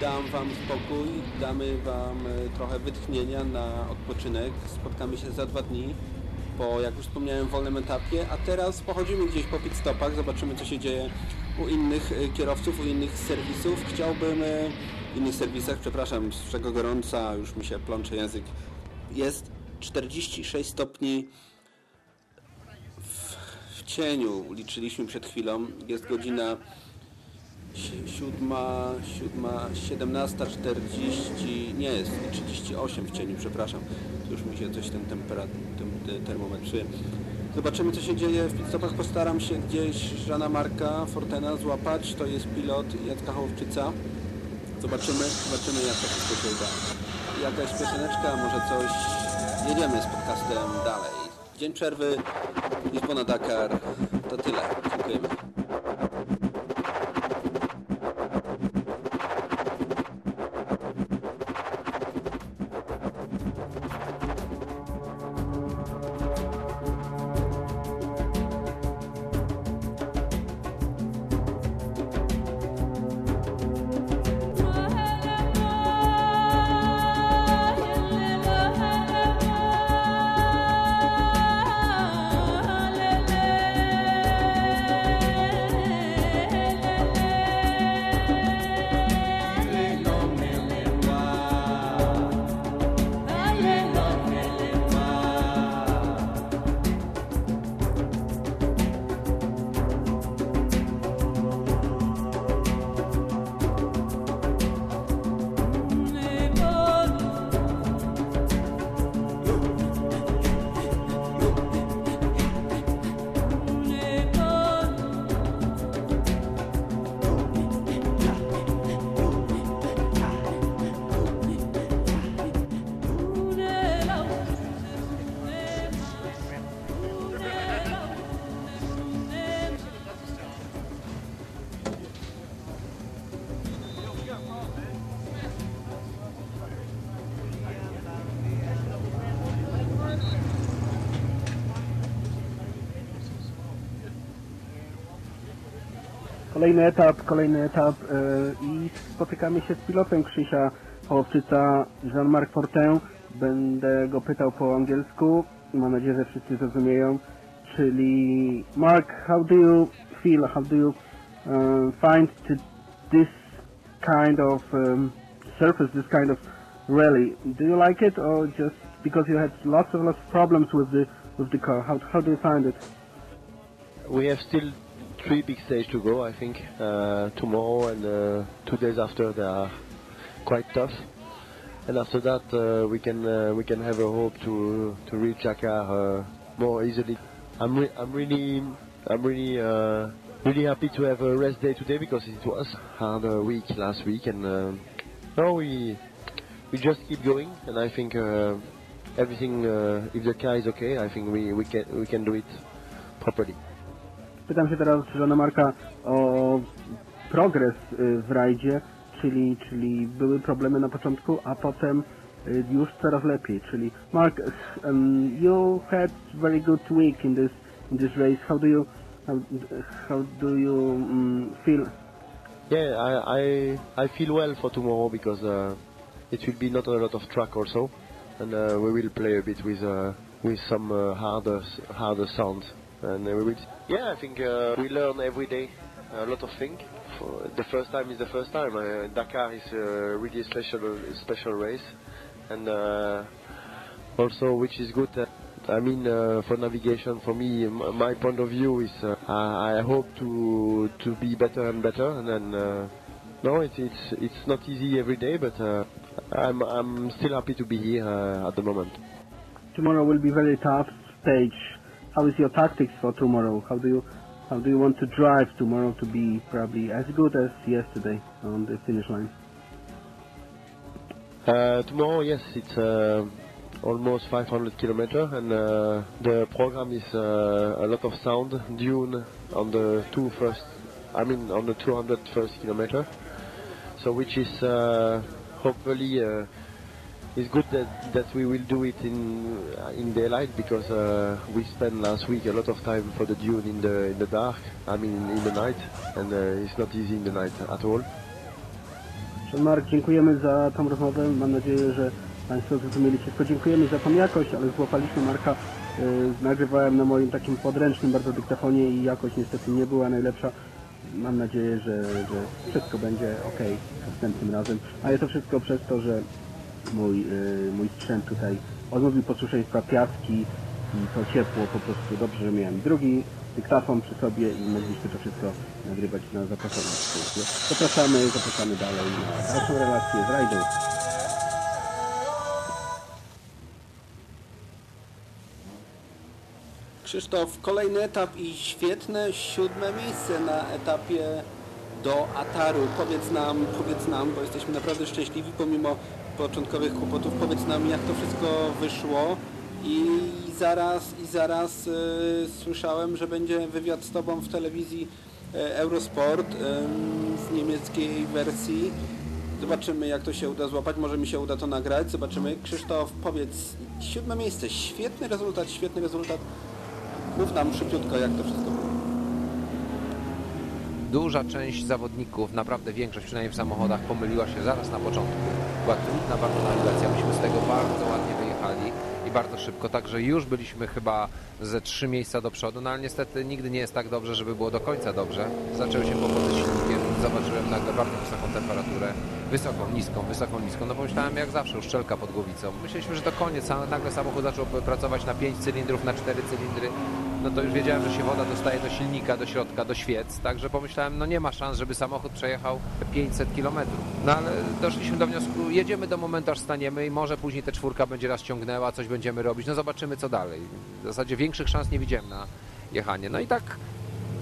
dam Wam spokój, damy Wam e, trochę wytchnienia na odpoczynek. Spotkamy się za dwa dni po, jak już wspomniałem, wolnym etapie, a teraz pochodzimy gdzieś po pit stopach, zobaczymy co się dzieje u innych e, kierowców, u innych serwisów. Chciałbym e, w innych serwisach, przepraszam, z czego gorąca, już mi się plącze język, jest 46 stopni w, w cieniu, liczyliśmy przed chwilą, jest godzina si- siódma, siódma, 17.40, nie jest, 38 w cieniu, przepraszam, już mi się coś ten temperat, ten, termometr. Zobaczymy co się dzieje w pitstopach, postaram się gdzieś Żana Marka Fortena złapać, to jest pilot Jacka Hołowczyca. Zobaczymy, zobaczymy jak to wszystko się uda. Jakaś pioseneczka, może coś, jedziemy z podcastem dalej. Dzień przerwy, Lisbona Dakar, to tyle, dziękujemy. Kolejny etap, kolejny etap e, i spotykamy się z pilotem Krzysia Hołowczyca, Jean-Marc Fortin. Będę go pytał po angielsku. Mam nadzieję, że wszyscy zrozumieją. Czyli Mark, how do you feel, how do you uh, find this kind of um, surface, this kind of rally? Do you like it or just because you had lots of lots of problems with the with the car? How how do you find it? We have still three big stages to go, I think. Uh, tomorrow and uh, two days after they are quite tough. And after that, uh, we can uh, we can have a hope to to reach Dakar uh, more easily. I'm re- I'm really I'm really really happy to have a rest day today because it was hard week last week, and now we we just keep going. And I think everything, if the car is okay, I think we we can we can do it properly. Pytam się teraz Żona Marka o progres y, w rajdzie, czyli, czyli były problemy na początku, a potem y, już coraz lepiej. Czyli Mark, um, you had very good week in this in this race. How do you how, how do you um, feel? Yeah, I, I I feel well for tomorrow because uh, it will be not a lot of track also, and uh, we will play a bit with uh, with some uh, harder harder sound, and we will. Yeah, I think uh, we learn every day a lot of things. The first time is the first time. Uh, Dakar is uh, really a special special race, and also which is good. I mean, uh, for navigation, for me, my point of view is uh, I hope to to be better and better, and then uh, no, it's it's it's not easy every day, but I'm I'm still happy to be here at the moment. Tomorrow will be very tough stage. How is your tactics for tomorrow? How do you how do you want to drive tomorrow to be probably as good as yesterday on the finish line? Uh, tomorrow, yes, it's uh, almost 500 kilometers, and uh, the program is uh, a lot of sound dune on the two first, I mean on the 200 first kilometer. So which is uh, hopefully uh, is good that, that we will do it in in daylight because uh, we spent last week a lot of time for the dune in the in the dark. I mean in the night, and uh, it's not easy in the night at all. Mark, dziękujemy za tą rozmowę. Mam nadzieję, że Państwo zrozumieli wszystko. Dziękujemy za tą jakość, ale złapaliśmy Marka. y, nagrywałem na moim takim podręcznym bardzo dyktafonie i jakość niestety nie była najlepsza. Mam nadzieję, że, że wszystko będzie ok następnym razem. Ale to wszystko przez to, że mój, y, mój sprzęt tutaj odmówił posłuszeństwa piaski i to ciepło po prostu dobrze, że miałem drugi dyktafon przy sobie i mogliśmy to wszystko nagrywać na zaproszonym miejscu. Zapraszamy, zapraszamy dalej na dalszą relację z rajdą. Krzysztof, kolejny etap i świetne siódme miejsce na etapie do Ataru. Powiedz nam, powiedz nam, bo jesteśmy naprawdę szczęśliwi pomimo początkowych kłopotów, powiedz nam jak to wszystko wyszło i zaraz, i zaraz e, słyszałem, że będzie wywiad z Tobą w telewizji e, Eurosport e, z niemieckiej wersji. Zobaczymy jak to się uda złapać, może mi się uda to nagrać, zobaczymy. Krzysztof, powiedz, siódme miejsce, świetny rezultat, świetny rezultat. Mów nam szybciutko, jak to wszystko było. Duża część zawodników, naprawdę większość, przynajmniej w samochodach, pomyliła się zaraz na początku. Była trudna bardzo nawigacja, myśmy z tego bardzo ładnie wyjechali i bardzo szybko, także już byliśmy chyba ze trzy miejsca do przodu, no ale niestety nigdy nie jest tak dobrze, żeby było do końca dobrze. Zaczęły się z silnikiem, zobaczyłem nagle bardzo wysoką temperaturę, wysoką, niską, wysoką, niską, no pomyślałem jak zawsze, uszczelka pod głowicą. Myśleliśmy, że to koniec, a nagle samochód zaczął pracować na 5 cylindrów, na 4 cylindry, no to już wiedziałem, że się woda dostaje do silnika, do środka, do świec, także pomyślałem, no nie ma szans, żeby samochód przejechał 500 km. No ale doszliśmy do wniosku, jedziemy do momentu, aż staniemy i może później ta czwórka będzie nas ciągnęła, coś będziemy robić, no zobaczymy co dalej. W zasadzie większych szans nie widziałem na jechanie. No i tak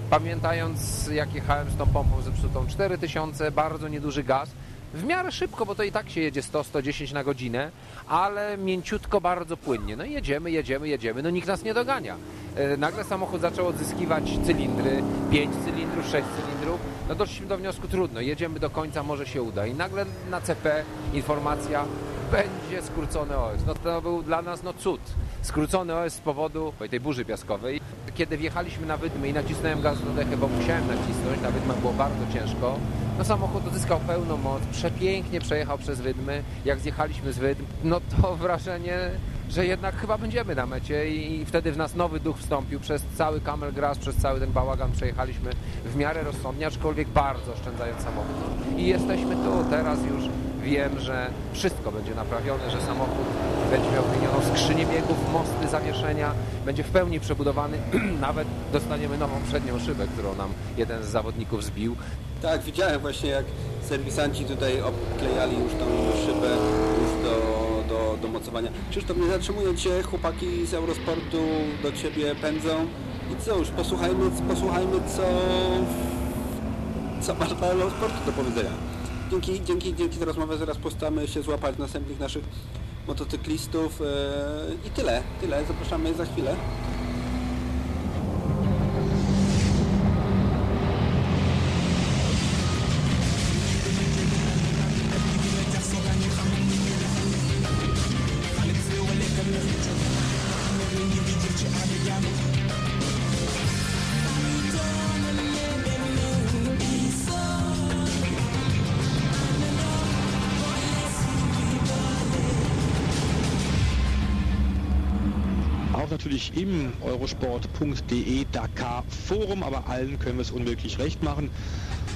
pamiętając jak jechałem z tą pompą zepsutą 4000, bardzo nieduży gaz, w miarę szybko, bo to i tak się jedzie 100-110 na godzinę, ale mięciutko, bardzo płynnie. No jedziemy, jedziemy, jedziemy, no nikt nas nie dogania. E, Nagle samochód zaczął odzyskiwać cylindry, 5 cylindrów, 6 cylindrów, no doszliśmy do wniosku trudno, jedziemy do końca, może się uda. I nagle na CP informacja, będzie skrócony OS. No to był dla nas no cud. Skrócony OS z powodu tej burzy piaskowej. Kiedy wjechaliśmy na Wydmy i nacisnąłem gaz na dechę, bo musiałem nacisnąć, na Wydmach było bardzo ciężko, no samochód uzyskał pełną moc, przepięknie przejechał przez Wydmy. Jak zjechaliśmy z Wydm, no to wrażenie, że jednak chyba będziemy na mecie i, i wtedy w nas nowy duch wstąpił. Przez cały Camel Grass, przez cały ten bałagan przejechaliśmy w miarę rozsądnie, aczkolwiek bardzo oszczędzając samochód. I jesteśmy tu, teraz już wiem, że wszystko będzie naprawione, że samochód będzie miał wymienioną skrzynię biegów, mosty, zawieszenia, będzie w pełni przebudowany, nawet dostaniemy nową przednią szybę, którą nam jeden z zawodników zbił. Tak, widziałem właśnie jak serwisanci tutaj obklejali już tą szybę już do, do, do mocowania. Krzysztof, nie zatrzymuję Cię, chłopaki z Eurosportu do Ciebie pędzą. I cóż, posłuchajmy, posłuchajmy co, co masz dla Eurosportu do powiedzenia. Dzięki, dzięki, dzięki za rozmowę. Zaraz postaramy się złapać następnych naszych motocyklistów. Yy, i tyle, tyle, zapraszamy za chwilę. Natürlich im eurosport.de Dakar Forum, aber allen können wir es unmöglich recht machen.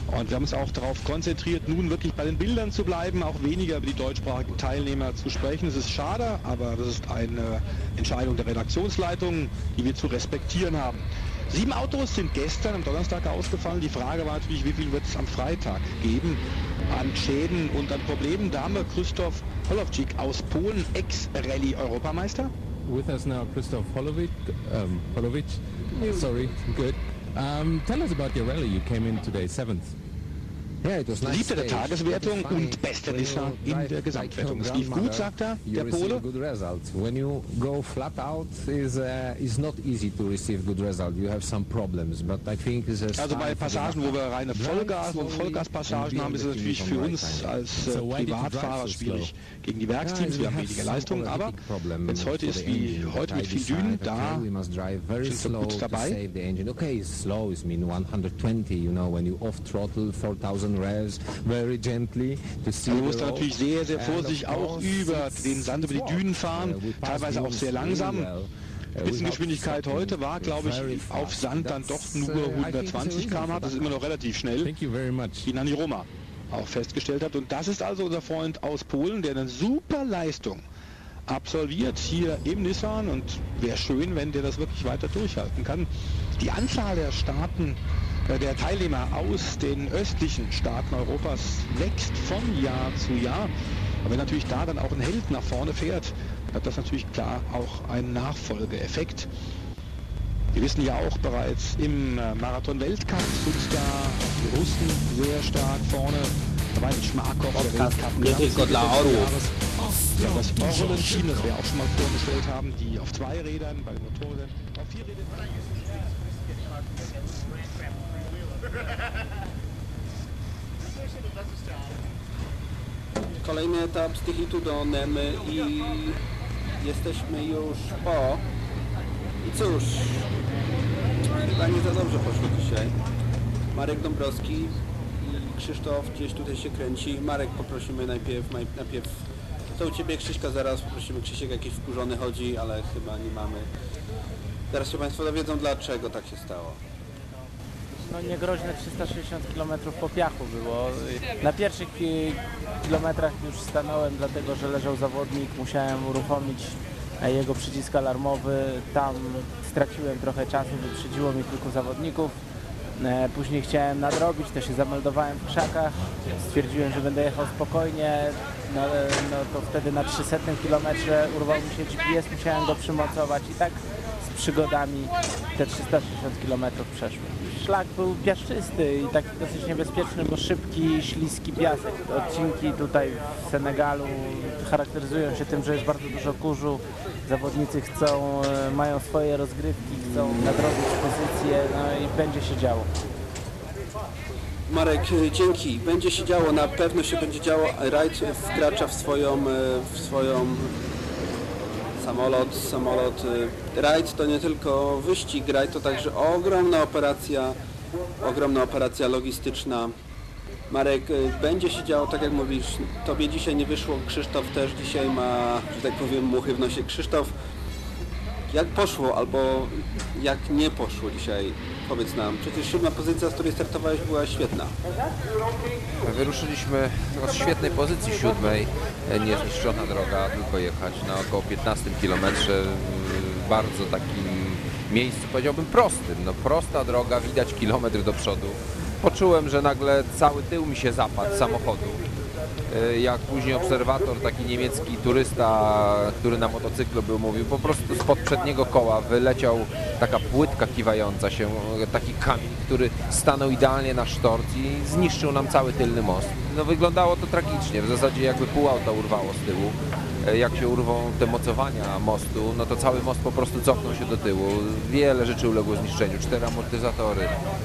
Und wir haben uns auch darauf konzentriert, nun wirklich bei den Bildern zu bleiben, auch weniger über die deutschsprachigen Teilnehmer zu sprechen. Es ist schade, aber das ist eine Entscheidung der Redaktionsleitung, die wir zu respektieren haben. Sieben Autos sind gestern am Donnerstag ausgefallen. Die Frage war natürlich, wie viel wird es am Freitag geben an Schäden und an Problemen. Da haben wir Christoph Holowczyk aus Polen, Ex-Rallye-Europameister. With us now, Christoph Holovic. Um, Holovic. Sorry, good. Um, tell us about your rally. You came in today seventh. Yeah, it was nice Siebte der. Tageswertung und bester Nissan in der Gesamtwertung. Es lief gut, sagt er, der Pole. When you go flat out, is uh, is not easy to receive good result. You have some problems, but I think it's a Also bei Passagen, wo wir reine Vollgas und Vollgaspassagen haben, ist es natürlich für uns als äh, Privatfahrer schwierig gegen die Werksteams. Wir haben we wenige have Leistung, aber wenn es heute ist wie heute mit viel Dünen, da sind wir gut dabei. Okay, slow is mean 120, you know, when you off throttle 4000 the muss natürlich sehr, sehr vorsichtig auch über den Sand, über die Dünen fahren, Uh, teilweise auch sehr langsam. Uh, Spitzengeschwindigkeit heute war, glaube ich, auf. Sand dann doch nur uh, I think it's a 120 reason km/h. Das ist immer noch relativ schnell. Wie Nani Roma auch festgestellt hat. Und das ist also unser Freund aus Polen, der eine super Leistung absolviert hier im Nissan und wäre schön, wenn der das wirklich weiter durchhalten kann. Die Anzahl der Staaten, der Teilnehmer aus den östlichen Staaten Europas wächst von Jahr zu Jahr. Aber wenn natürlich da dann auch ein Held nach vorne fährt, hat das natürlich klar auch einen Nachfolgeeffekt. Wir wissen ja auch bereits im äh, Marathon-Weltcup sind da die Russen sehr stark vorne. Da war ein Schmarkow, der Weltcup. Ja, das Orlen-Team, das wir auch schon mal vorgestellt haben, die auf zwei Rädern, bei den Motorrädern, auf vier Rädern. Kolejny etap z Tychitu do Nemy i jesteśmy już po... I cóż, chyba nie za dobrze poszło dzisiaj. Marek Dąbrowski Krzysztof gdzieś tutaj się kręci. Marek poprosimy najpierw, naj- najpierw to u Ciebie Krzyśka zaraz poprosimy. Krzysiek jakiś wkurzony chodzi, ale chyba nie mamy. Zaraz się Państwo dowiedzą dlaczego tak się stało. No niegroźne 360 km po piachu było. Na pierwszych ki- kilometrach już stanąłem, dlatego że leżał zawodnik, musiałem uruchomić e, jego przycisk alarmowy. Tam straciłem trochę czasu, wyprzedziło mi kilku zawodników. E, Później chciałem nadrobić, to się zameldowałem w krzakach. Stwierdziłem, że będę jechał spokojnie. No, e, no to wtedy na 300 kilometrze urwał mi się GPS, musiałem go przymocować i tak z przygodami te 360 km przeszły. Szlak był piaszczysty i taki dosyć niebezpieczny, bo szybki, śliski piasek. Odcinki tutaj w Senegalu charakteryzują się tym, że jest bardzo dużo kurzu. Zawodnicy chcą, e, mają swoje rozgrywki, chcą nadrobić pozycję, no i będzie się działo. Marek, y, dzięki. Będzie się działo, na pewno się będzie działo. Rajd wkracza w swoją, y, w swoją samolot, samolot. y, Rajd to nie tylko wyścig, rajd to także ogromna operacja, ogromna operacja logistyczna. Marek, y, będzie się działo tak jak mówisz, tobie dzisiaj nie wyszło, Krzysztof też dzisiaj ma, że tak powiem, muchy w nosie. Krzysztof, jak poszło albo jak nie poszło dzisiaj? Powiedz nam, przecież siódma pozycja, z której startowałeś była świetna. Wyruszyliśmy od świetnej pozycji siódmej, niezniszczona droga, tylko jechać na około 15 kilometrze w bardzo takim miejscu, powiedziałbym prostym. No prosta droga, widać kilometr do przodu. Poczułem, że nagle cały tył mi się zapadł z samochodu. E, Jak później obserwator, taki niemiecki turysta, który na motocyklu był, mówił, po prostu spod przedniego koła wyleciał taka płytka kiwająca się, taki kamień, który stanął idealnie na sztort i zniszczył nam cały tylny most. No wyglądało to tragicznie, w zasadzie jakby pół urwało z tyłu. E, Jak się urwą te mocowania mostu, no to cały most po prostu cofnął się do tyłu. Wiele rzeczy uległo zniszczeniu, cztery amortyzatory,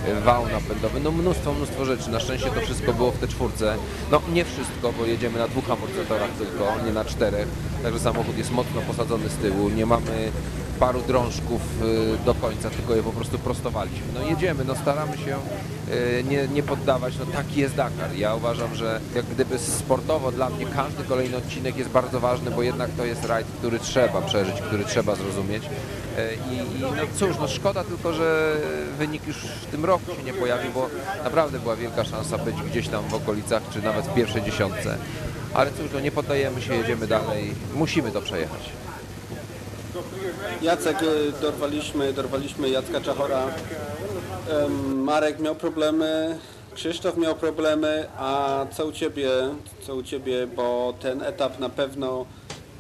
e, wał napędowy, no mnóstwo, mnóstwo rzeczy. Na szczęście to wszystko było w te czwórce. No nie wszystko, bo jedziemy na dwóch amortyzatorach tylko, nie na czterech. Także samochód jest mocno posadzony z tyłu. Nie mamy paru drążków y, do końca, tylko je po prostu prostowaliśmy. No jedziemy, no staramy się y, nie, nie poddawać, no taki jest Dakar. Ja uważam, że jak gdyby sportowo dla mnie każdy kolejny odcinek jest bardzo ważny, bo jednak to jest rajd, który trzeba przeżyć, który trzeba zrozumieć. Y, I, i no cóż, no szkoda tylko, że wynik już w tym roku się nie pojawił, bo naprawdę była wielka szansa być gdzieś tam w okolicach, czy nawet w pierwszej dziesiątce. Ale cóż, no nie poddajemy się, jedziemy dalej, musimy to przejechać. Jacek, y, dorwaliśmy, dorwaliśmy Jacka Czachora. Marek miał problemy, Krzysztof miał problemy, a co u Ciebie, co u Ciebie, bo ten etap na pewno,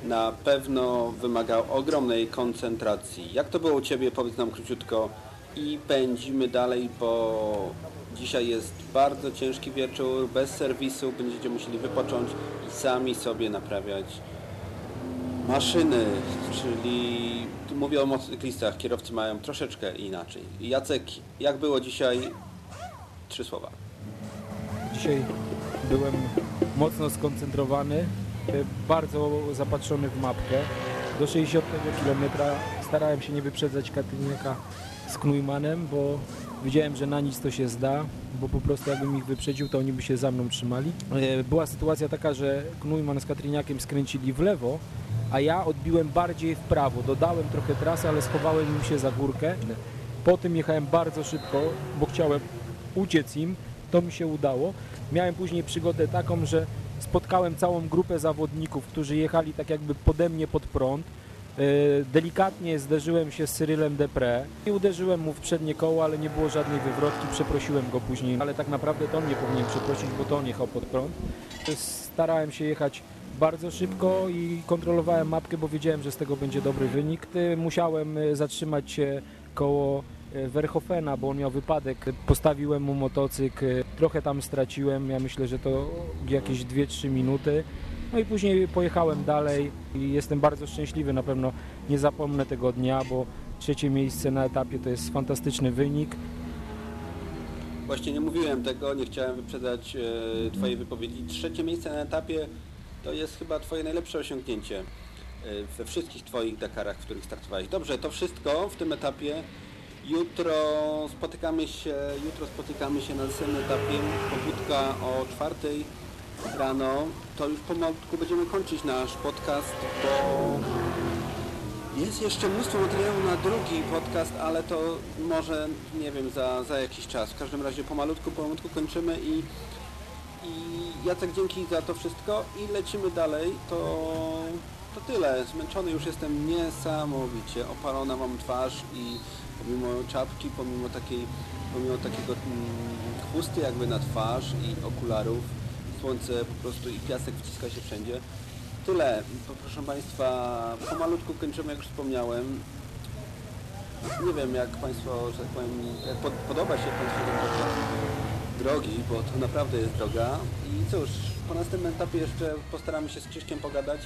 na pewno wymagał ogromnej koncentracji. Jak to było u Ciebie, powiedz nam króciutko i pędzimy dalej, bo dzisiaj jest bardzo ciężki wieczór, bez serwisu, będziecie musieli wypocząć i sami sobie naprawiać maszyny, czyli tu mówię o motocyklistach, kierowcy mają troszeczkę inaczej. Jacek, jak było dzisiaj? Trzy słowa. Dzisiaj byłem mocno skoncentrowany, bardzo zapatrzony w mapkę. Do 60 km starałem się nie wyprzedzać Katyniaka z Knujmanem, bo wiedziałem, że na nic to się zda, bo po prostu jakbym ich wyprzedził, to oni by się za mną trzymali. E, Była sytuacja taka, że Knujman z Katyniakiem skręcili w lewo, a ja odbiłem bardziej w prawo. Dodałem trochę trasy, ale schowałem im się za górkę. Po tym jechałem bardzo szybko, bo chciałem uciec im. To mi się udało. Miałem później przygodę taką, że spotkałem całą grupę zawodników, którzy jechali tak jakby pode mnie pod prąd. E, Delikatnie zderzyłem się z Cyrylem Depre i uderzyłem mu w przednie koło, ale nie było żadnej wywrotki, przeprosiłem go później, ale tak naprawdę to on mnie powinien przeprosić, bo to on jechał pod prąd. Starałem się jechać bardzo szybko i kontrolowałem mapkę, bo wiedziałem, że z tego będzie dobry wynik. Musiałem e, zatrzymać się koło e, Verhoffena, bo on miał wypadek. Postawiłem mu motocykl, e, trochę tam straciłem, ja myślę, że to jakieś 2-3 minuty. No i później pojechałem dalej i jestem bardzo szczęśliwy, na pewno nie zapomnę tego dnia, bo trzecie miejsce na etapie to jest fantastyczny wynik. Właśnie nie mówiłem tego, nie chciałem wyprzedzać e, Twojej wypowiedzi. Trzecie miejsce na etapie to jest chyba Twoje najlepsze osiągnięcie e, we wszystkich Twoich Dakarach, w których startowałeś. Dobrze, to wszystko w tym etapie. Jutro spotykamy się, jutro spotykamy się na następnym etapie. Pobudka o czwartej rano. To już pomalutku będziemy kończyć nasz podcast, bo jest jeszcze mnóstwo materiału na drugi podcast, ale to może, nie wiem, za, za jakiś czas. W każdym razie pomalutku, pomalutku kończymy i, i Jacek, dzięki za to wszystko i lecimy dalej. To, to tyle. Zmęczony już jestem niesamowicie. Opalona mam twarz i pomimo czapki, pomimo takiej, pomimo takiego mm, chusty jakby na twarz i okularów, słońce po prostu i piasek wciska się wszędzie. Tyle. Proszę Państwa, pomalutku kończymy, jak już wspomniałem. Nie wiem, jak Państwo, że tak powiem, jak pod, podoba się Państwu ten podcast drogi, bo to naprawdę jest droga. I cóż, po następnym etapie jeszcze postaramy się z Krzyśkiem pogadać.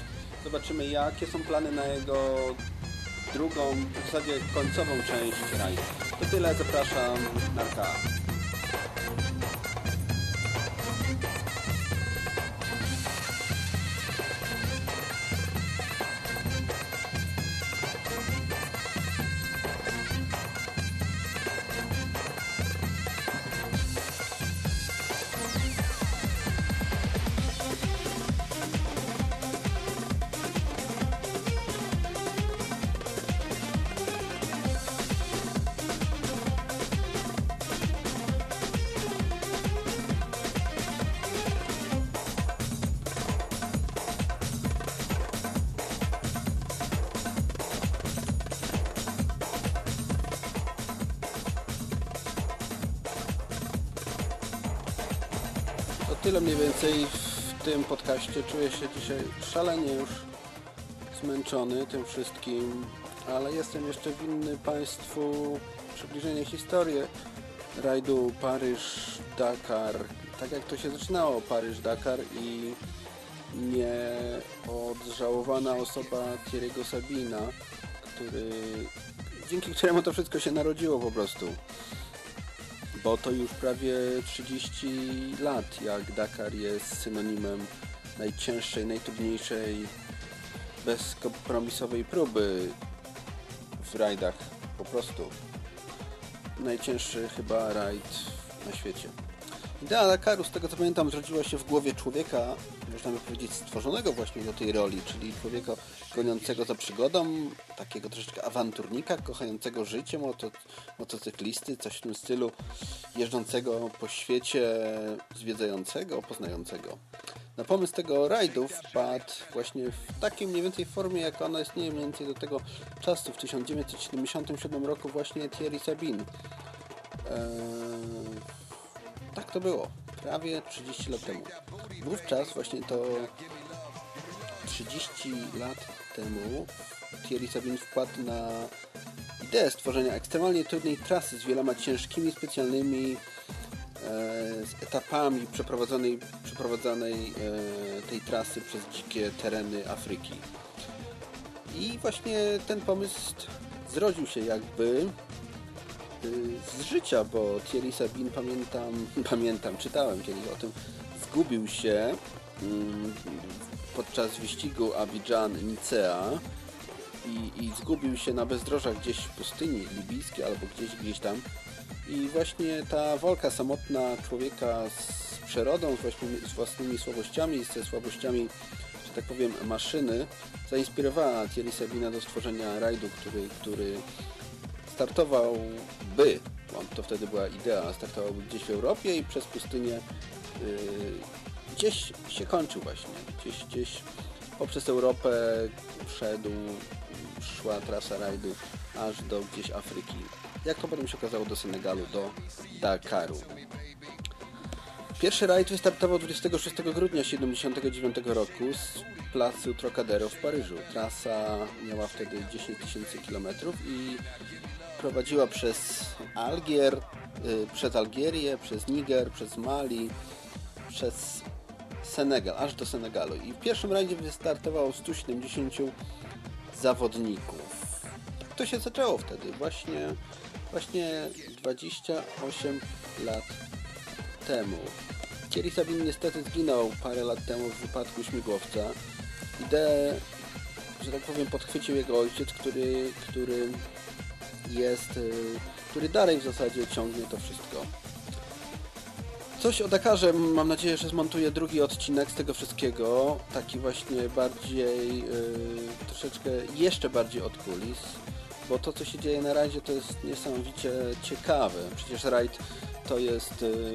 Zobaczymy, jakie są plany na jego drugą, w zasadzie końcową część rajdu. To tyle, zapraszam. Narka. Podcaście. Czuję się dzisiaj szalenie już zmęczony tym wszystkim, ale jestem jeszcze winny Państwu przybliżenie historii rajdu Paryż-Dakar. Tak jak to się zaczynało, Paryż-Dakar i nieodżałowana osoba Thierry'ego Sabina, który, dzięki któremu to wszystko się narodziło po prostu. Bo to już prawie 30 lat, jak Dakar jest synonimem najcięższej, najtrudniejszej, bezkompromisowej próby w rajdach. Po prostu. Najcięższy chyba rajd na świecie. Idea Dakaru, z tego co pamiętam, zrodziła się w głowie człowieka, można powiedzieć stworzonego właśnie do tej roli, czyli człowieka goniącego za przygodą, takiego troszeczkę awanturnika, kochającego życie, moto, motocyklisty, coś w tym stylu, jeżdżącego po świecie, zwiedzającego, poznającego. Na pomysł tego rajdu wpadł właśnie w takiej mniej więcej formie, jak ona istnieje mniej więcej do tego czasu, w 1977 roku właśnie Thierry Sabine. Eee, tak to było. Prawie 30 lat temu. Wówczas właśnie to 30 lat temu Thierry Sabine wpadł na ideę stworzenia ekstremalnie trudnej trasy z wieloma ciężkimi, specjalnymi e, z etapami przeprowadzonej, przeprowadzanej e, tej trasy przez dzikie tereny Afryki. I właśnie ten pomysł zrodził się jakby z życia, bo Thierry Sabine pamiętam, pamiętam, czytałem kiedyś o tym, zgubił się mm, podczas wyścigu Abidjan-Nicea i, i zgubił się na bezdrożach gdzieś w pustyni libijskiej albo gdzieś, gdzieś tam. I właśnie ta walka samotna człowieka z przyrodą, z, właśnie, z własnymi słabościami, ze słabościami, że tak powiem, maszyny, zainspirowała Thierry Sabina do stworzenia rajdu, który, który startował by, to wtedy była idea, startowałby gdzieś w Europie i przez pustynię yy, gdzieś się kończył właśnie. Gdzieś, gdzieś poprzez Europę szedł, szła trasa rajdu aż do gdzieś Afryki. Jak to potem się okazało do Senegalu, do Dakaru. Pierwszy rajd wystartował 26 grudnia 1979 roku z placu Trocadero w Paryżu. Trasa miała wtedy 10 tysięcy kilometrów i prowadziła przez Algier, y, przez Algierię, przez Niger, przez Mali, przez Senegal, aż do Senegalu. I w pierwszym rajdzie wystartowało 170 zawodników. Tak to się zaczęło wtedy, właśnie, właśnie 28 lat temu. Thierry Sabin niestety zginął parę lat temu w wypadku śmigłowca. Ideę, że tak powiem, podchwycił jego ojciec, który, który jest, y, który dalej w zasadzie ciągnie to wszystko. Coś o Dakarze, mam nadzieję, że zmontuję drugi odcinek z tego wszystkiego, taki właśnie bardziej, yy, troszeczkę jeszcze bardziej od kulis, bo to co się dzieje na rajdzie to jest niesamowicie ciekawe. Przecież rajd to jest yy,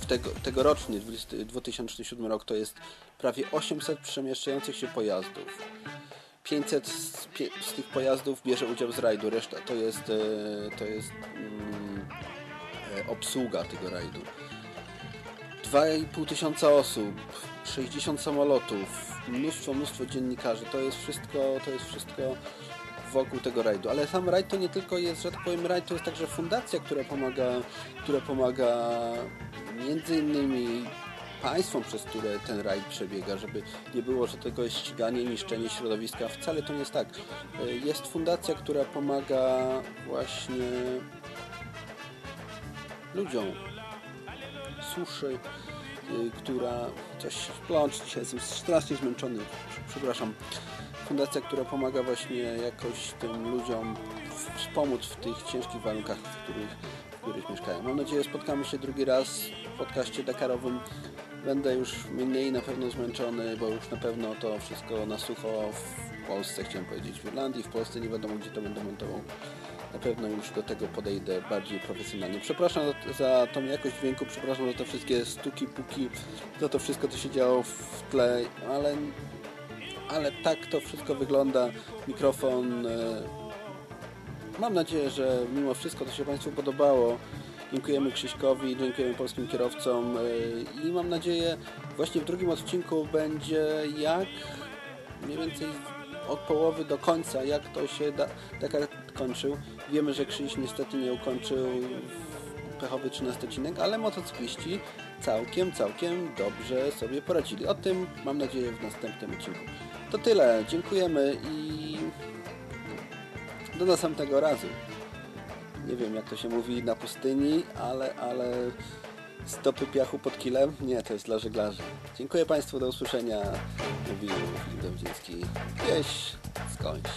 w tego, tegoroczny 20, 2007 rok to jest prawie 800 przemieszczających się pojazdów. 500 z, z, tych pojazdów bierze udział z rajdu, reszta to jest, e, to jest mm, e, obsługa tego rajdu. 2,5 tysiąca osób, 60 samolotów, mnóstwo, mnóstwo dziennikarzy, to jest wszystko, to jest wszystko wokół tego rajdu. Ale sam rajd to nie tylko jest, że tak powiem, rajd to jest także fundacja, która pomaga, która pomaga między innymi państwom, przez które ten rajd przebiega, żeby nie było, że tego jest ściganie, niszczenie środowiska. Wcale to nie jest tak. Jest fundacja, która pomaga właśnie ludziom suszy, która coś plącz, dzisiaj jestem strasznie zmęczony, przepraszam. Fundacja, która pomaga właśnie jakoś tym ludziom wspomóc w tych ciężkich warunkach, w których, w których mieszkają. Mam nadzieję, że spotkamy się drugi raz w podcaście Dakarowym Będę już mniej na pewno zmęczony, bo już na pewno to wszystko na sucho w Polsce, chciałem powiedzieć, w Irlandii, w Polsce nie wiadomo gdzie to będę montował. Na pewno już do tego podejdę bardziej profesjonalnie. Przepraszam za, za tą jakość dźwięku, przepraszam za te wszystkie stuki, puki, za to wszystko, co się działo w tle, ale, ale tak to wszystko wygląda. Mikrofon... E, mam nadzieję, że mimo wszystko to się Państwu podobało Dziękujemy Krzyśkowi, dziękujemy polskim kierowcom i mam nadzieję właśnie w drugim odcinku będzie jak mniej więcej od połowy do końca, jak to się da, Dakar kończył. Wiemy, że Krzyś niestety nie ukończył pechowy 13 odcinek, ale motocykliści całkiem, całkiem dobrze sobie poradzili. O tym mam nadzieję w następnym odcinku. To tyle. Dziękujemy i do następnego razu. Nie wiem jak to się mówi na pustyni, ale, ale stopy piachu pod kilem? Nie, to jest dla żeglarzy. Dziękuję Państwu, do usłyszenia. Mówił Filip Dębczyński. Wieś, skończ.